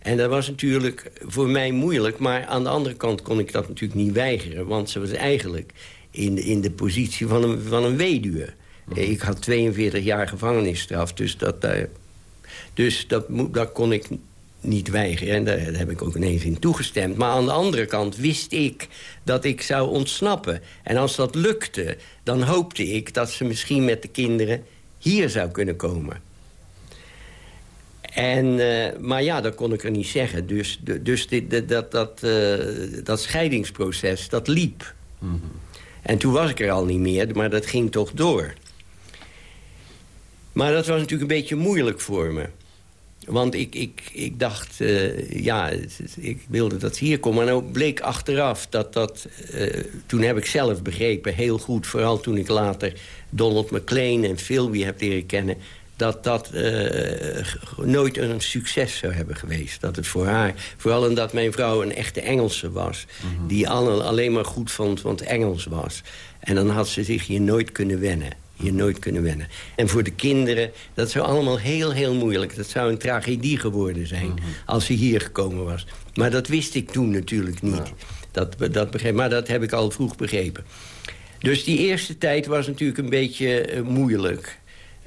En dat was natuurlijk voor mij moeilijk. Maar aan de andere kant kon ik dat natuurlijk niet weigeren. Want ze was eigenlijk in, de, in de positie van een, van een weduwe. Mhm. Ik had 42 jaar gevangenisstraf. Dus dat, daar, dus dat, dat kon ik niet weigeren. En daar heb ik ook ineens in toegestemd. Maar aan de andere kant wist ik dat ik zou ontsnappen. En als dat lukte, dan hoopte ik dat ze misschien met de kinderen hier zou kunnen komen. En, eh, maar ja, dat kon ik er niet zeggen. Dus, dus dit, dat, dat, uh, dat scheidingsproces, dat liep. Mhm. En toen was ik er al niet meer, maar dat ging toch door. Maar dat was natuurlijk een beetje moeilijk voor me. Want ik, ik, ik dacht, uh, ja, ik wilde dat ze hier komen. En ook bleek achteraf dat dat... Uh, toen heb ik zelf begrepen, heel goed... vooral toen ik later Donald McLean en Philby heb leren kennen... dat dat uh, nooit een succes zou hebben geweest. Dat het voor haar... Vooral omdat mijn vrouw een echte Engelse was... Mhm. die alle, alleen maar goed vond, want Engels was. En dan had ze zich hier nooit kunnen wennen je nooit kunnen wennen. En voor de kinderen, dat zou allemaal heel, heel moeilijk. Dat zou een tragedie geworden zijn mhm. als ze hier gekomen was. Maar dat wist ik toen natuurlijk niet. Dat, dat begreep, maar dat heb ik al vroeg begrepen. Dus die eerste tijd was natuurlijk een beetje uh, moeilijk.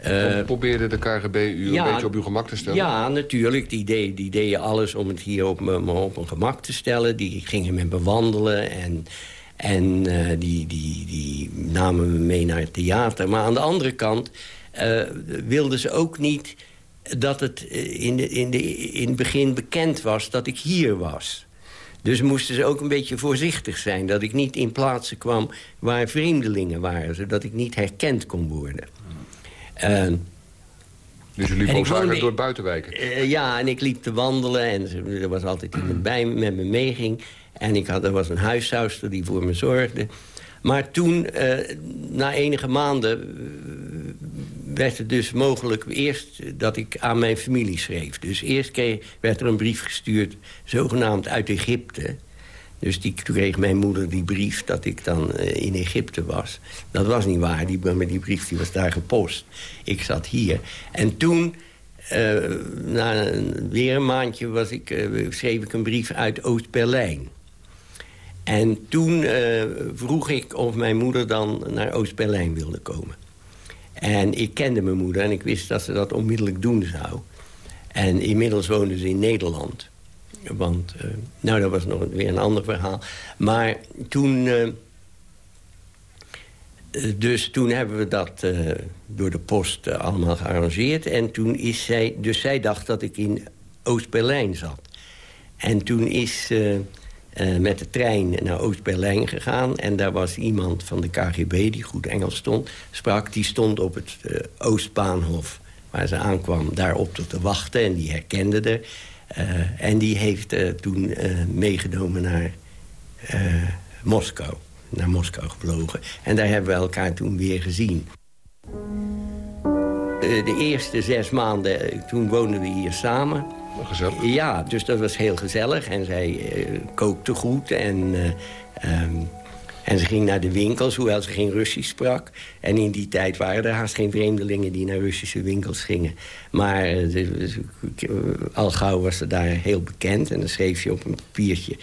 Uh, probeerde de KGB u een beetje op uw gemak te stellen? Ja, natuurlijk. Die, die deden alles om het hier op, me, op een gemak te stellen. Die gingen met me wandelen en en uh, die, die, die namen me mee naar het theater. Maar aan de andere kant uh, wilden ze ook niet dat het eh, in, de, in, de, in het begin bekend was dat ik hier was. Dus moesten ze ook een beetje voorzichtig zijn. Dat ik niet in plaatsen kwam waar vreemdelingen waren. Zodat ik niet herkend kon worden. Uh, dus je liep ook woonde, door buitenwijken? Uh, ja, en ik liep te wandelen. En er was altijd iemand bij me, met me meeging. En ik had, er was een huishoudster die voor me zorgde. Maar toen, eh, na enige maanden, eh, werd het dus mogelijk eerst dat ik aan mijn familie schreef. Dus eerst kreeg, werd er een brief gestuurd, zogenaamd uit Egypte. Dus die, toen kreeg mijn moeder die brief dat ik dan uh, in Egypte was. Dat was niet waar, die, maar die brief die was daar gepost. Ik zat hier. En toen, uh, na weer een maandje, was ik, uh, schreef ik een brief uit Oost-Berlijn. En toen vroeg ik of mijn moeder dan naar Oost-Berlijn wilde komen. En ik kende mijn moeder en ik wist dat ze dat onmiddellijk doen zou. En inmiddels woonde ze in Nederland. Want, uh, nou, dat was nog weer een ander verhaal. Maar toen... Uh, dus toen hebben we dat door de post allemaal gearrangeerd. En toen is zij... Dus zij dacht dat ik in Oost-Berlijn zat. En toen is uh, met de trein naar Oost-Berlijn gegaan. En daar was iemand van de KGB die goed Engels stond, sprak. Die stond op het Oostbaanhof waar ze aankwam daarop te wachten. En die herkende er. Uh, en die heeft toen meegenomen naar Moskou. Naar Moskou gevlogen. En daar hebben we elkaar toen weer gezien. de eerste zes maanden, toen woonden we hier samen... Gezellig. Ja, dus dat was heel gezellig. En zij kookte goed en... Um, en ze ging naar de winkels, hoewel ze geen Russisch sprak. En in die tijd waren er haast geen vreemdelingen die naar Russische winkels gingen. Maar uh, al gauw was ze daar heel bekend. En dan schreef je op een papiertje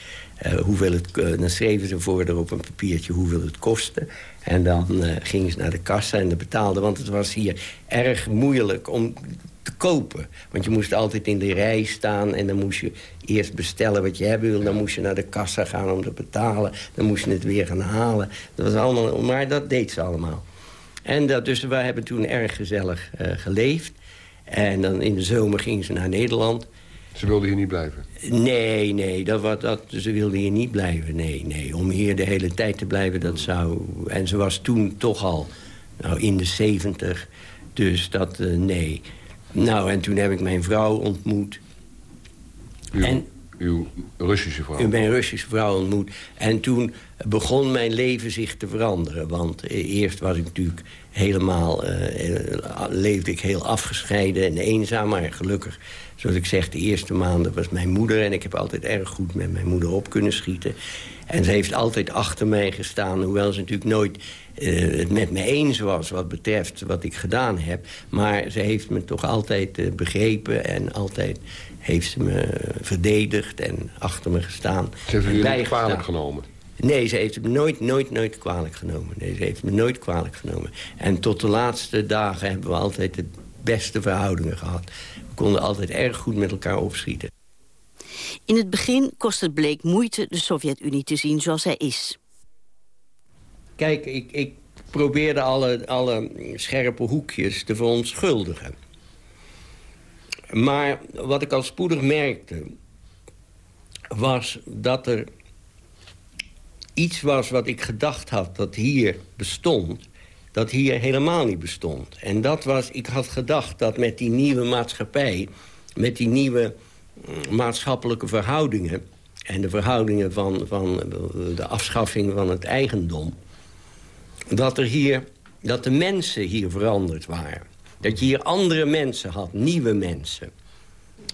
uh, hoeveel het... Uh, dan schreven ze voor op een papiertje hoeveel het kostte. En dan gingen ze naar de kassa en dat betaalden. Want het was hier erg moeilijk om te kopen. Want je moest altijd in de rij staan en dan moest je eerst bestellen wat je hebben wil. Dan moest je naar de kassa gaan om te betalen. Dan moest je het weer gaan halen. Dat was allemaal, maar dat deed ze allemaal. En dat, dus we hebben toen erg gezellig uh, geleefd. En dan in de zomer ging ze naar Nederland. Ze wilde hier niet blijven? Nee, nee, dat, dat, ze wilde hier niet blijven. Nee, nee, om hier de hele tijd te blijven, dat zou... En ze was toen toch al nou, in de zeventig, dus dat, uh, nee... Nou, en toen heb ik mijn vrouw ontmoet. En, uw Russische vrouw? Mijn Russische vrouw ontmoet. En toen begon mijn leven zich te veranderen. Want eh, eerst was ik natuurlijk helemaal... Uh, leefde ik heel afgescheiden en eenzaam. Maar gelukkig, zoals ik zeg, de eerste maanden was mijn moeder... en ik heb altijd erg goed met mijn moeder op kunnen schieten. En ze heeft altijd achter mij gestaan, hoewel ze natuurlijk nooit uh, het met me eens was wat betreft wat ik gedaan heb. Maar ze heeft me toch altijd begrepen en altijd heeft ze me verdedigd en achter me gestaan. Ze heeft je niet kwalijk genomen? Nee, ze heeft me nooit, nooit, nooit kwalijk genomen. Nee, ze heeft me nooit kwalijk genomen. En tot de laatste dagen hebben we altijd de beste verhoudingen gehad. We konden altijd erg goed met elkaar opschieten. In het begin kost het Bleek moeite de Sovjet-Unie te zien zoals zij is. Kijk, ik, ik probeerde alle, alle scherpe hoekjes te verontschuldigen. Maar wat ik al spoedig merkte... was dat er iets was wat ik gedacht had dat hier bestond... dat hier helemaal niet bestond. En dat was, ik had gedacht dat met die nieuwe maatschappij... met die nieuwe mm, maatschappelijke verhoudingen... en de verhoudingen van, van de afschaffing van het eigendom... dat, er hier, dat de mensen hier veranderd waren. Dat je hier andere mensen had, nieuwe mensen.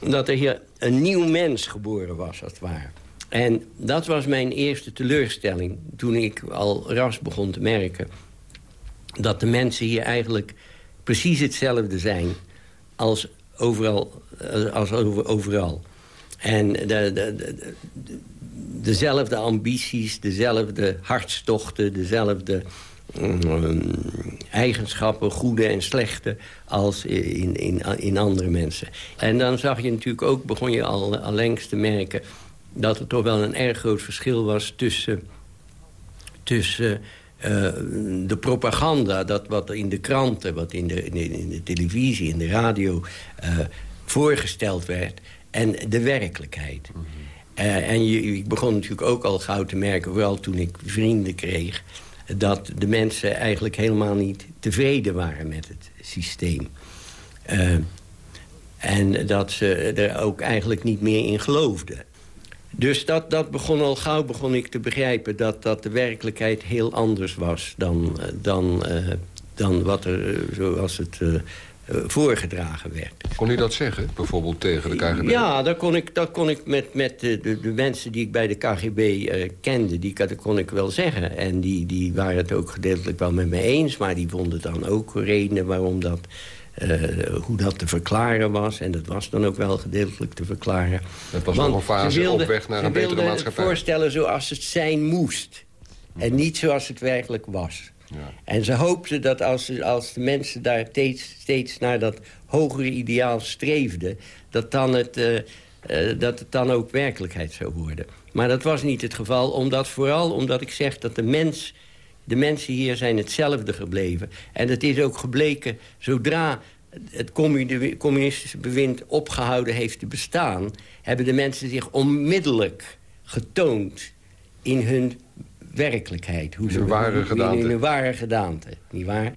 Dat er hier een nieuw mens geboren was, als het ware. En dat was mijn eerste teleurstelling toen ik al ras begon te merken... dat de mensen hier eigenlijk precies hetzelfde zijn als overal. Eh, als overal. En de, de, de, dezelfde ambities, dezelfde hartstochten, dezelfde eigenschappen, goede en slechte, als in, in, in andere mensen. En dan zag je natuurlijk ook, begon je al, al längst te merken dat er toch wel een erg groot verschil was tussen, tussen uh, de propaganda... Dat wat in de kranten, wat in de, in de, televisie, in de radio uh, voorgesteld werd... en de werkelijkheid. Mm -hmm. uh, en je, ik begon natuurlijk ook al gauw te merken, vooral toen ik vrienden kreeg... dat de mensen eigenlijk helemaal niet tevreden waren met het systeem. en dat ze er ook eigenlijk niet meer in geloofden. Dus dat, dat begon al gauw begon ik te begrijpen... dat, dat de werkelijkheid heel anders was dan, eh, dan, uh, dan wat er, zoals het voorgedragen werd. Kon u dat zeggen, bijvoorbeeld tegen de KGB? Ja, dat kon ik, dat kon ik met, met de, mensen die ik bij de KGB kende... Die, dat kon ik wel zeggen. En die, die waren het ook gedeeltelijk wel met me eens... maar die vonden dan ook redenen waarom dat uh, hoe dat te verklaren was. En dat was dan ook wel gedeeltelijk te verklaren. Dat was nog een fase wilde, op weg naar een betere maatschappij. het voorstellen zoals het zijn moest. En niet zoals het werkelijk was. En ze hoopten dat als, als de mensen daar steeds, steeds naar dat hogere ideaal streefden... dat, dan het, uh, uh, dat het dan ook werkelijkheid zou worden. Maar dat was niet het geval, omdat, vooral omdat ik zeg dat de mens de mensen hier zijn hetzelfde gebleven. En het is ook gebleken, zodra het communistische bewind opgehouden heeft te bestaan... hebben de mensen zich onmiddellijk getoond in hun werkelijkheid. Hoe in hun ware gedaante. In hun ware gedaante, niet waar?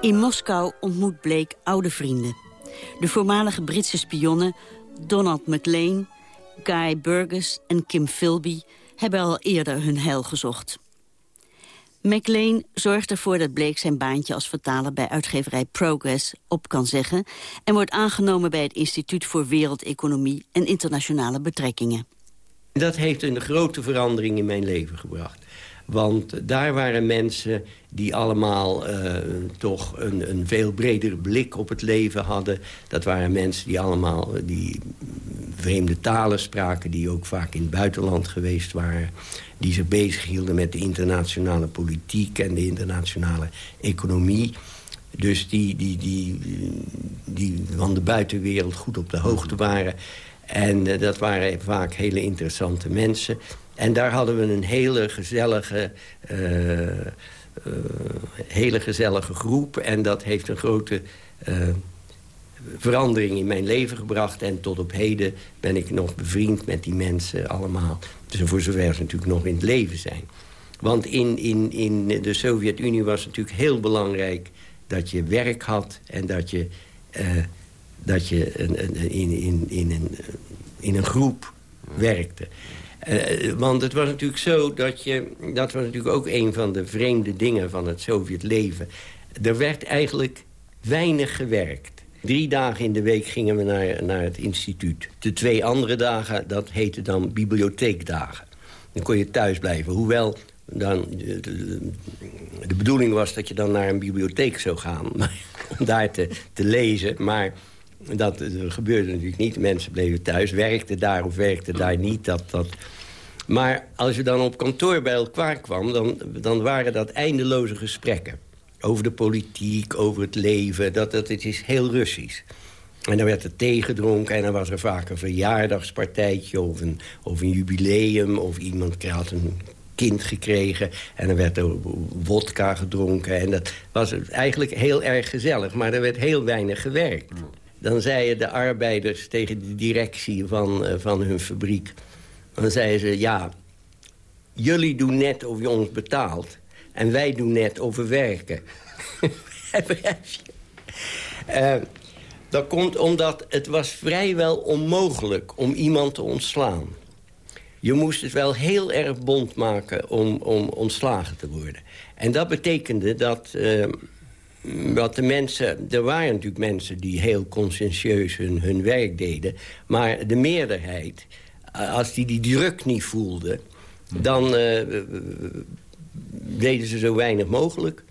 In Moskou ontmoet Blake oude vrienden. De voormalige Britse spionnen Donald McLean, Guy Burgess en Kim Philby... hebben al eerder hun heil gezocht. McLean zorgt ervoor dat Blake zijn baantje als vertaler... bij uitgeverij Progress op kan zeggen... en wordt aangenomen bij het Instituut voor Wereldeconomie en Internationale Betrekkingen. Dat heeft een grote verandering in mijn leven gebracht. Want daar waren mensen die allemaal uh, toch een, een, veel bredere blik op het leven hadden. Dat waren mensen die allemaal eh, die vreemde talen spraken... die ook vaak in het buitenland geweest waren. Die zich bezighielden met de internationale politiek en de internationale economie. Dus die, die, die, die van de buitenwereld goed op de hoogte waren. En uh, dat waren vaak hele interessante mensen... En daar hadden we een hele gezellige, hele gezellige groep. En dat heeft een grote uh, verandering in mijn leven gebracht. En tot op heden ben ik nog bevriend met die mensen allemaal. Dus voor zover ze natuurlijk nog in het leven zijn. Want in, in, in de Sovjet-Unie was het natuurlijk heel belangrijk... dat je werk had en dat je, dat je in, in, in, een, in een groep werkte. Uh, want het was natuurlijk zo dat je... Dat was natuurlijk ook een van de vreemde dingen van het Sovjet-leven. Er werd eigenlijk weinig gewerkt. Drie dagen in de week gingen we naar, naar het instituut. De twee andere dagen, dat heette dan bibliotheekdagen. Dan kon je thuis blijven. Hoewel dan De bedoeling was dat je dan naar een bibliotheek zou gaan om daar te, te lezen. Maar dat, gebeurde natuurlijk niet. Mensen bleven thuis, werkten daar of werkten daar niet. Dat, dat... Maar als je dan op kantoor bij elkaar kwam... Dan, dan waren dat eindeloze gesprekken. Over de politiek, over het leven. Dat, dat, het is heel Russisch. En dan werd er thee gedronken en dan was er vaak een verjaardagspartijtje... of een, of een jubileum, of iemand had een kind gekregen. En dan werd er wodka gedronken. En dat was eigenlijk heel erg gezellig. Maar er werd heel weinig gewerkt. Dan zeiden de arbeiders tegen de directie van, uh, van hun fabriek... dan zeiden ze, ja, jullie doen net of je ons betaalt... en wij doen net we werken. Uh, dat komt omdat het was vrijwel onmogelijk om iemand te ontslaan. Je moest het wel heel erg bond maken om, om ontslagen te worden. En dat betekende dat, uh, dat de mensen... Er waren natuurlijk mensen die heel conscientieus hun, hun werk deden. Maar de meerderheid, als die die druk niet voelde... dan uh, deden ze zo weinig mogelijk.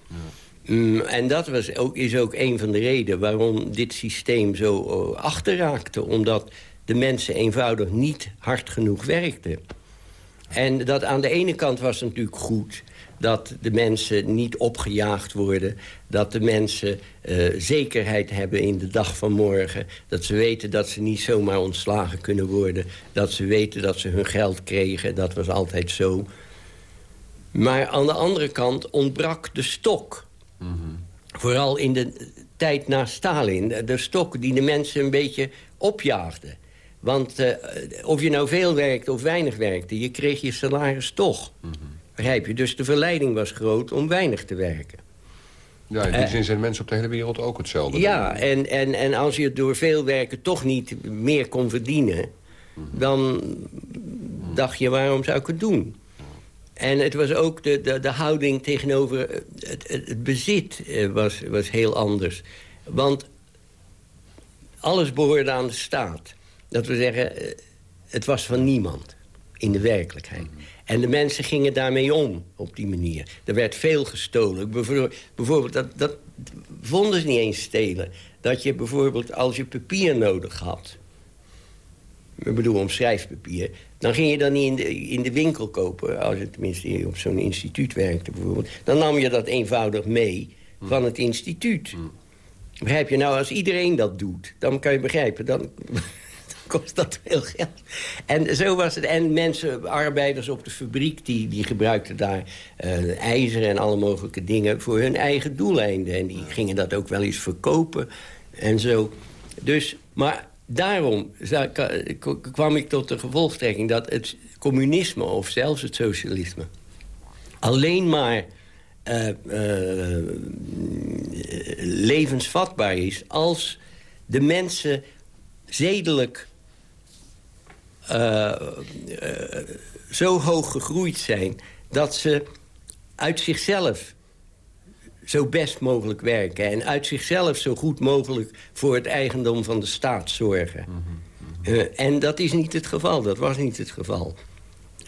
Mm, en dat was ook, is ook een van de redenen waarom dit systeem zo uh, achterraakte. Omdat de mensen eenvoudig niet hard genoeg werkten. En dat aan de ene kant was natuurlijk goed dat de mensen niet opgejaagd worden. Dat de mensen uh, zekerheid hebben in de dag van morgen. Dat ze weten dat ze niet zomaar ontslagen kunnen worden. Dat ze weten dat ze hun geld kregen. Dat was altijd zo. Maar aan de andere kant ontbrak de stok. Vooral in de tijd na Stalin. De stok die de mensen een beetje opjaagde. Want uh, of je nou veel werkte of weinig werkte... je kreeg je salaris toch. Mm Begrijp je? Dus de verleiding was groot om weinig te werken. Ja, in die uh, zin zijn mensen op de hele wereld ook hetzelfde. Ja, en, en, en als je door veel werken toch niet meer kon verdienen... Mm -hmm. dan dacht je, waarom zou ik het doen? En het was ook de, de, de houding tegenover het, het, het bezit uh, was, was heel anders. Want alles behoorde aan de staat. Dat we zeggen, het was van niemand in de werkelijkheid. En de mensen gingen daarmee om, op die manier. Er werd veel gestolen. Bijvoorbeeld, dat, dat vonden ze niet eens stelen. Dat je bijvoorbeeld, als je papier nodig had... ik bedoel om schrijfpapier... dan ging je dan niet in de, in de winkel kopen... als je tenminste op zo'n instituut werkte bijvoorbeeld... dan nam je dat eenvoudig mee van het instituut. Begrijp je? Nou, als iedereen dat doet, dan kan je begrijpen... dan kost dat veel geld. En zo was het. En mensen, arbeiders op de fabriek, die, die gebruikten daar uh, ijzer en alle mogelijke dingen voor hun eigen doeleinden. En die gingen dat ook wel eens verkopen en zo. Dus, maar daarom kwam ik tot de gevolgtrekking dat het communisme of zelfs het socialisme alleen maar uh, uh, levensvatbaar is als de mensen zedelijk zo hoog gegroeid zijn... dat ze uit zichzelf zo best mogelijk werken... en uit zichzelf zo goed mogelijk voor het eigendom van de staat zorgen. Mm -hmm. uh, en dat is niet het geval, dat was niet het geval.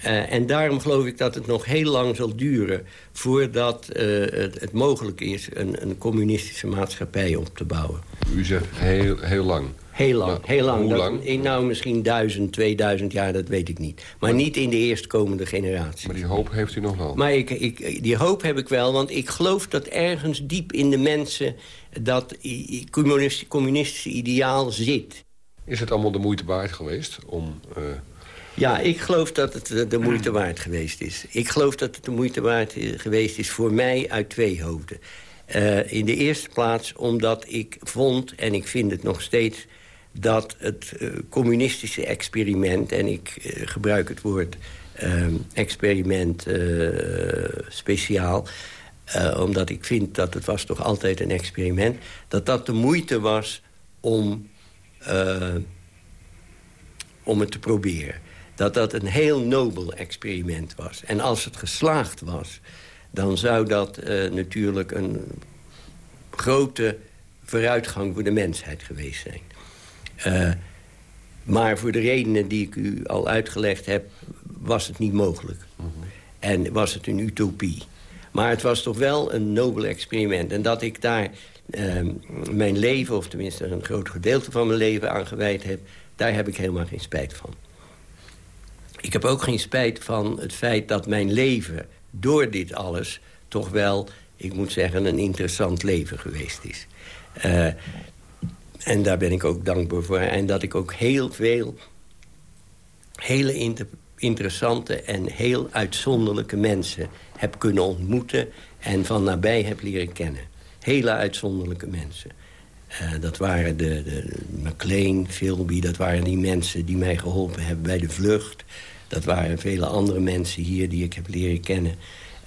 Uh, en daarom geloof ik dat het nog heel lang zal duren... voordat uh, het, het, mogelijk is een, een, communistische maatschappij op te bouwen. U zegt heel, heel lang. Heel lang, maar, heel lang. Hoe dat, lang? Nou, misschien duizend, tweeduizend jaar, dat weet ik niet. Maar, maar niet in de eerstkomende generatie. Maar die hoop heeft u nog wel? Maar ik, ik, die hoop heb ik wel, want ik geloof dat ergens diep in de mensen... dat communistische, communistische ideaal zit. Is het allemaal de moeite waard geweest om... Uh... Ja, ik geloof dat het de moeite waard geweest is. Ik geloof dat het de moeite waard geweest is voor mij uit twee hoofden. Uh, in de eerste plaats omdat ik vond, en ik vind het nog steeds dat het uh, communistische experiment... en ik uh, gebruik het woord uh, experiment speciaal... omdat ik vind dat het was toch altijd een experiment... dat dat de moeite was om, om het te proberen. Dat dat een heel nobel experiment was. En als het geslaagd was... dan zou dat natuurlijk een grote vooruitgang voor de mensheid geweest zijn. Uh, maar voor de redenen die ik u al uitgelegd heb... was het niet mogelijk. Mm -hmm. En was het een utopie. Maar het was toch wel een nobel experiment. En dat ik daar ehm, mijn leven, of tenminste een groot gedeelte van mijn leven aan gewijd heb... daar heb ik helemaal geen spijt van. Ik heb ook geen spijt van het feit dat mijn leven door dit alles... toch wel, ik moet zeggen, een interessant leven geweest is. Uh, en daar ben ik ook dankbaar voor. En dat ik ook heel veel hele interessante en heel uitzonderlijke mensen heb kunnen ontmoeten... en van nabij heb leren kennen. Hele uitzonderlijke mensen. Uh, dat waren de, de McLean, Philby, dat waren die mensen die mij geholpen hebben bij de vlucht. Dat waren vele andere mensen hier die ik heb leren kennen.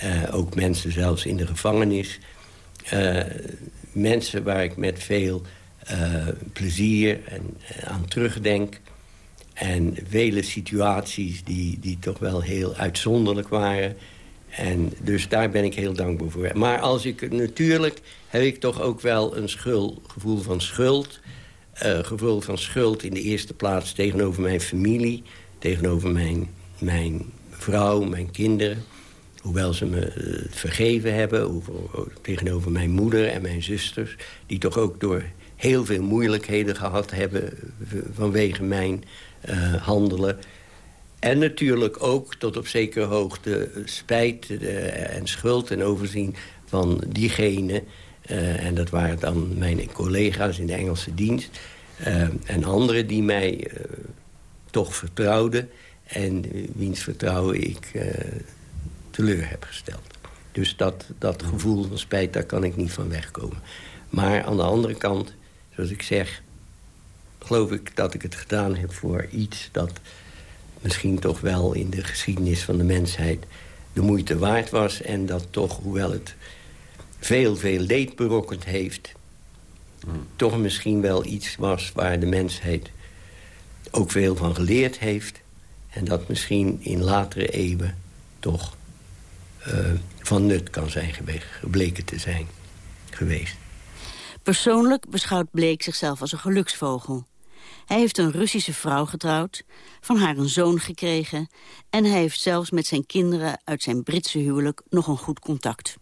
Uh, ook mensen zelfs in de gevangenis. Uh, mensen waar ik met veel plezier en, aan terugdenk. En vele situaties die, die toch wel heel uitzonderlijk waren. En dus daar ben ik heel dankbaar voor. Maar als ik natuurlijk heb ik toch ook wel een gevoel van schuld. Uh, gevoel van schuld in de eerste plaats tegenover mijn familie. Tegenover mijn, mijn vrouw, mijn kinderen. Hoewel ze me vergeven hebben. Over, tegenover mijn moeder en mijn zusters. Die toch ook door heel veel moeilijkheden gehad hebben vanwege mijn uh, handelen. En natuurlijk ook tot op zekere hoogte spijt uh, en schuld en overzien van diegenen. Uh, en dat waren dan mijn collega's in de Engelse dienst. en anderen die mij toch vertrouwden. En wiens vertrouwen ik teleur heb gesteld. Dus dat, dat gevoel van spijt, daar kan ik niet van wegkomen. Maar aan de andere kant zoals ik zeg, geloof ik dat ik het gedaan heb voor iets... dat misschien toch wel in de geschiedenis van de mensheid de moeite waard was... en dat toch, hoewel het veel, veel leed berokkend heeft... Hmm. toch misschien wel iets was waar de mensheid ook veel van geleerd heeft... en dat misschien in latere eeuwen toch uh, van nut kan zijn gebleken te zijn geweest. Persoonlijk beschouwt Blake zichzelf als een geluksvogel. Hij heeft een Russische vrouw getrouwd, van haar een zoon gekregen... en hij heeft zelfs met zijn kinderen uit zijn Britse huwelijk nog een goed contact.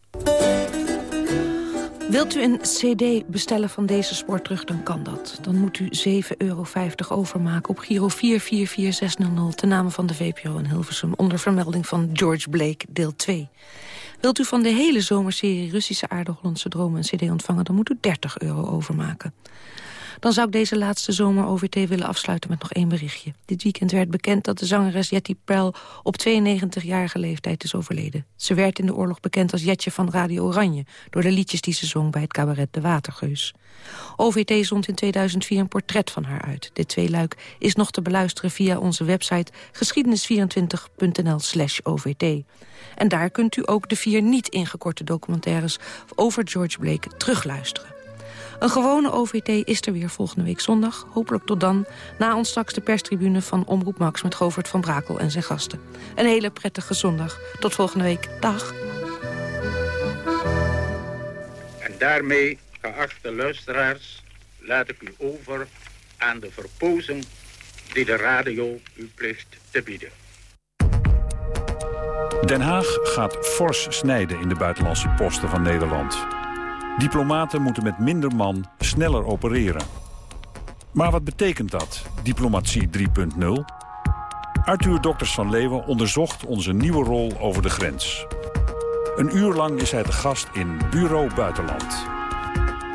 Wilt u een cd bestellen van deze sport terug, dan kan dat. Dan moet u 7,50 euro overmaken op Giro 444600... ten name van de VPRO in Hilversum... onder vermelding van George Blake, deel 2. Wilt u van de hele zomerserie Russische aarde Hollandse dromen een cd ontvangen... dan moet u 30 euro overmaken. Dan zou ik deze laatste zomer OVT willen afsluiten met nog één berichtje. Dit weekend werd bekend dat de zangeres Jetty Prel op 92-jarige leeftijd is overleden. Ze werd in de oorlog bekend als Jetje van Radio Oranje... door de liedjes die ze zong bij het cabaret De Watergeus. OVT zond in 2004 een portret van haar uit. Dit tweeluik is nog te beluisteren via onze website geschiedenis24.nl slash OVT. En daar kunt u ook de vier niet ingekorte documentaires over George Blake terugluisteren. Een gewone OVT is er weer volgende week zondag. Hopelijk tot dan. Na ons straks de perstribune van Omroep Max met Govert van Brakel en zijn gasten. Een hele prettige zondag. Tot volgende week. Dag. En daarmee, geachte luisteraars, laat ik u over aan de verpozen die de radio u plicht te bieden. Den Haag gaat fors snijden in de buitenlandse posten van Nederland. Diplomaten moeten met minder man sneller opereren. Maar wat betekent dat, diplomatie 3.0? Arthur Dokters van Leeuwen onderzocht onze nieuwe rol over de grens. Een uur lang is hij te gast in Bureau Buitenland.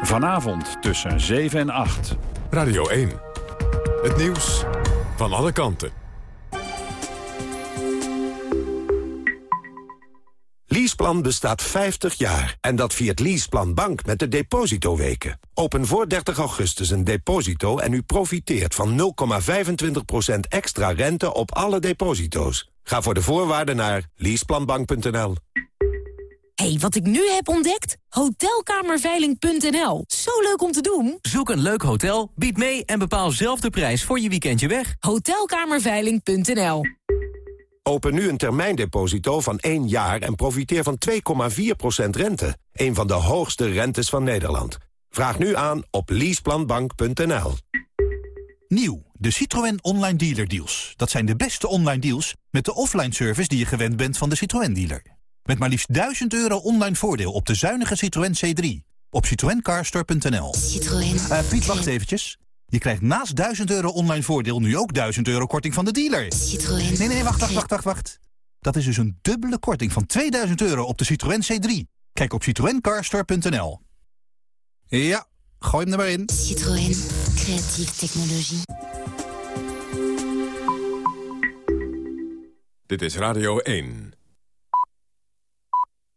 Vanavond tussen 7 en 8. Radio 1. Het nieuws van alle kanten. Leaseplan bestaat 50 jaar. En dat viert Leaseplan Bank met de depositoweken. Open voor 30 augustus een deposito en u profiteert van 0,25% extra rente op alle deposito's. Ga voor de voorwaarden naar leaseplanbank.nl. hey, wat ik nu heb ontdekt? Hotelkamerveiling.nl. Zo leuk om te doen. Zoek een leuk hotel, bied mee en bepaal zelf de prijs voor je weekendje weg. Hotelkamerveiling.nl. Open nu een termijndeposito van 1 jaar en profiteer van 2,4% rente. Een van de hoogste rentes van Nederland. Vraag nu aan op leaseplanbank.nl. Nieuw, de Citroën Online Dealer Deals. Dat zijn de beste online deals met de offline service die je gewend bent van de Citroën dealer. Met maar liefst 1000 euro online voordeel op de zuinige Citroën C3. Op citroencarstore.nl. Citroën. Uh, Piet, wacht eventjes. Je krijgt naast 1000 euro online voordeel nu ook 1000 euro korting van de dealer. Citroën. Nee, nee, wacht, wacht, wacht, wacht, wacht. Dat is dus een dubbele korting van 2000 euro op de Citroën C3. Kijk op citroencarstore.nl. Ja, gooi hem er maar in. Citroën. Creatieve technologie. Dit is Radio 1.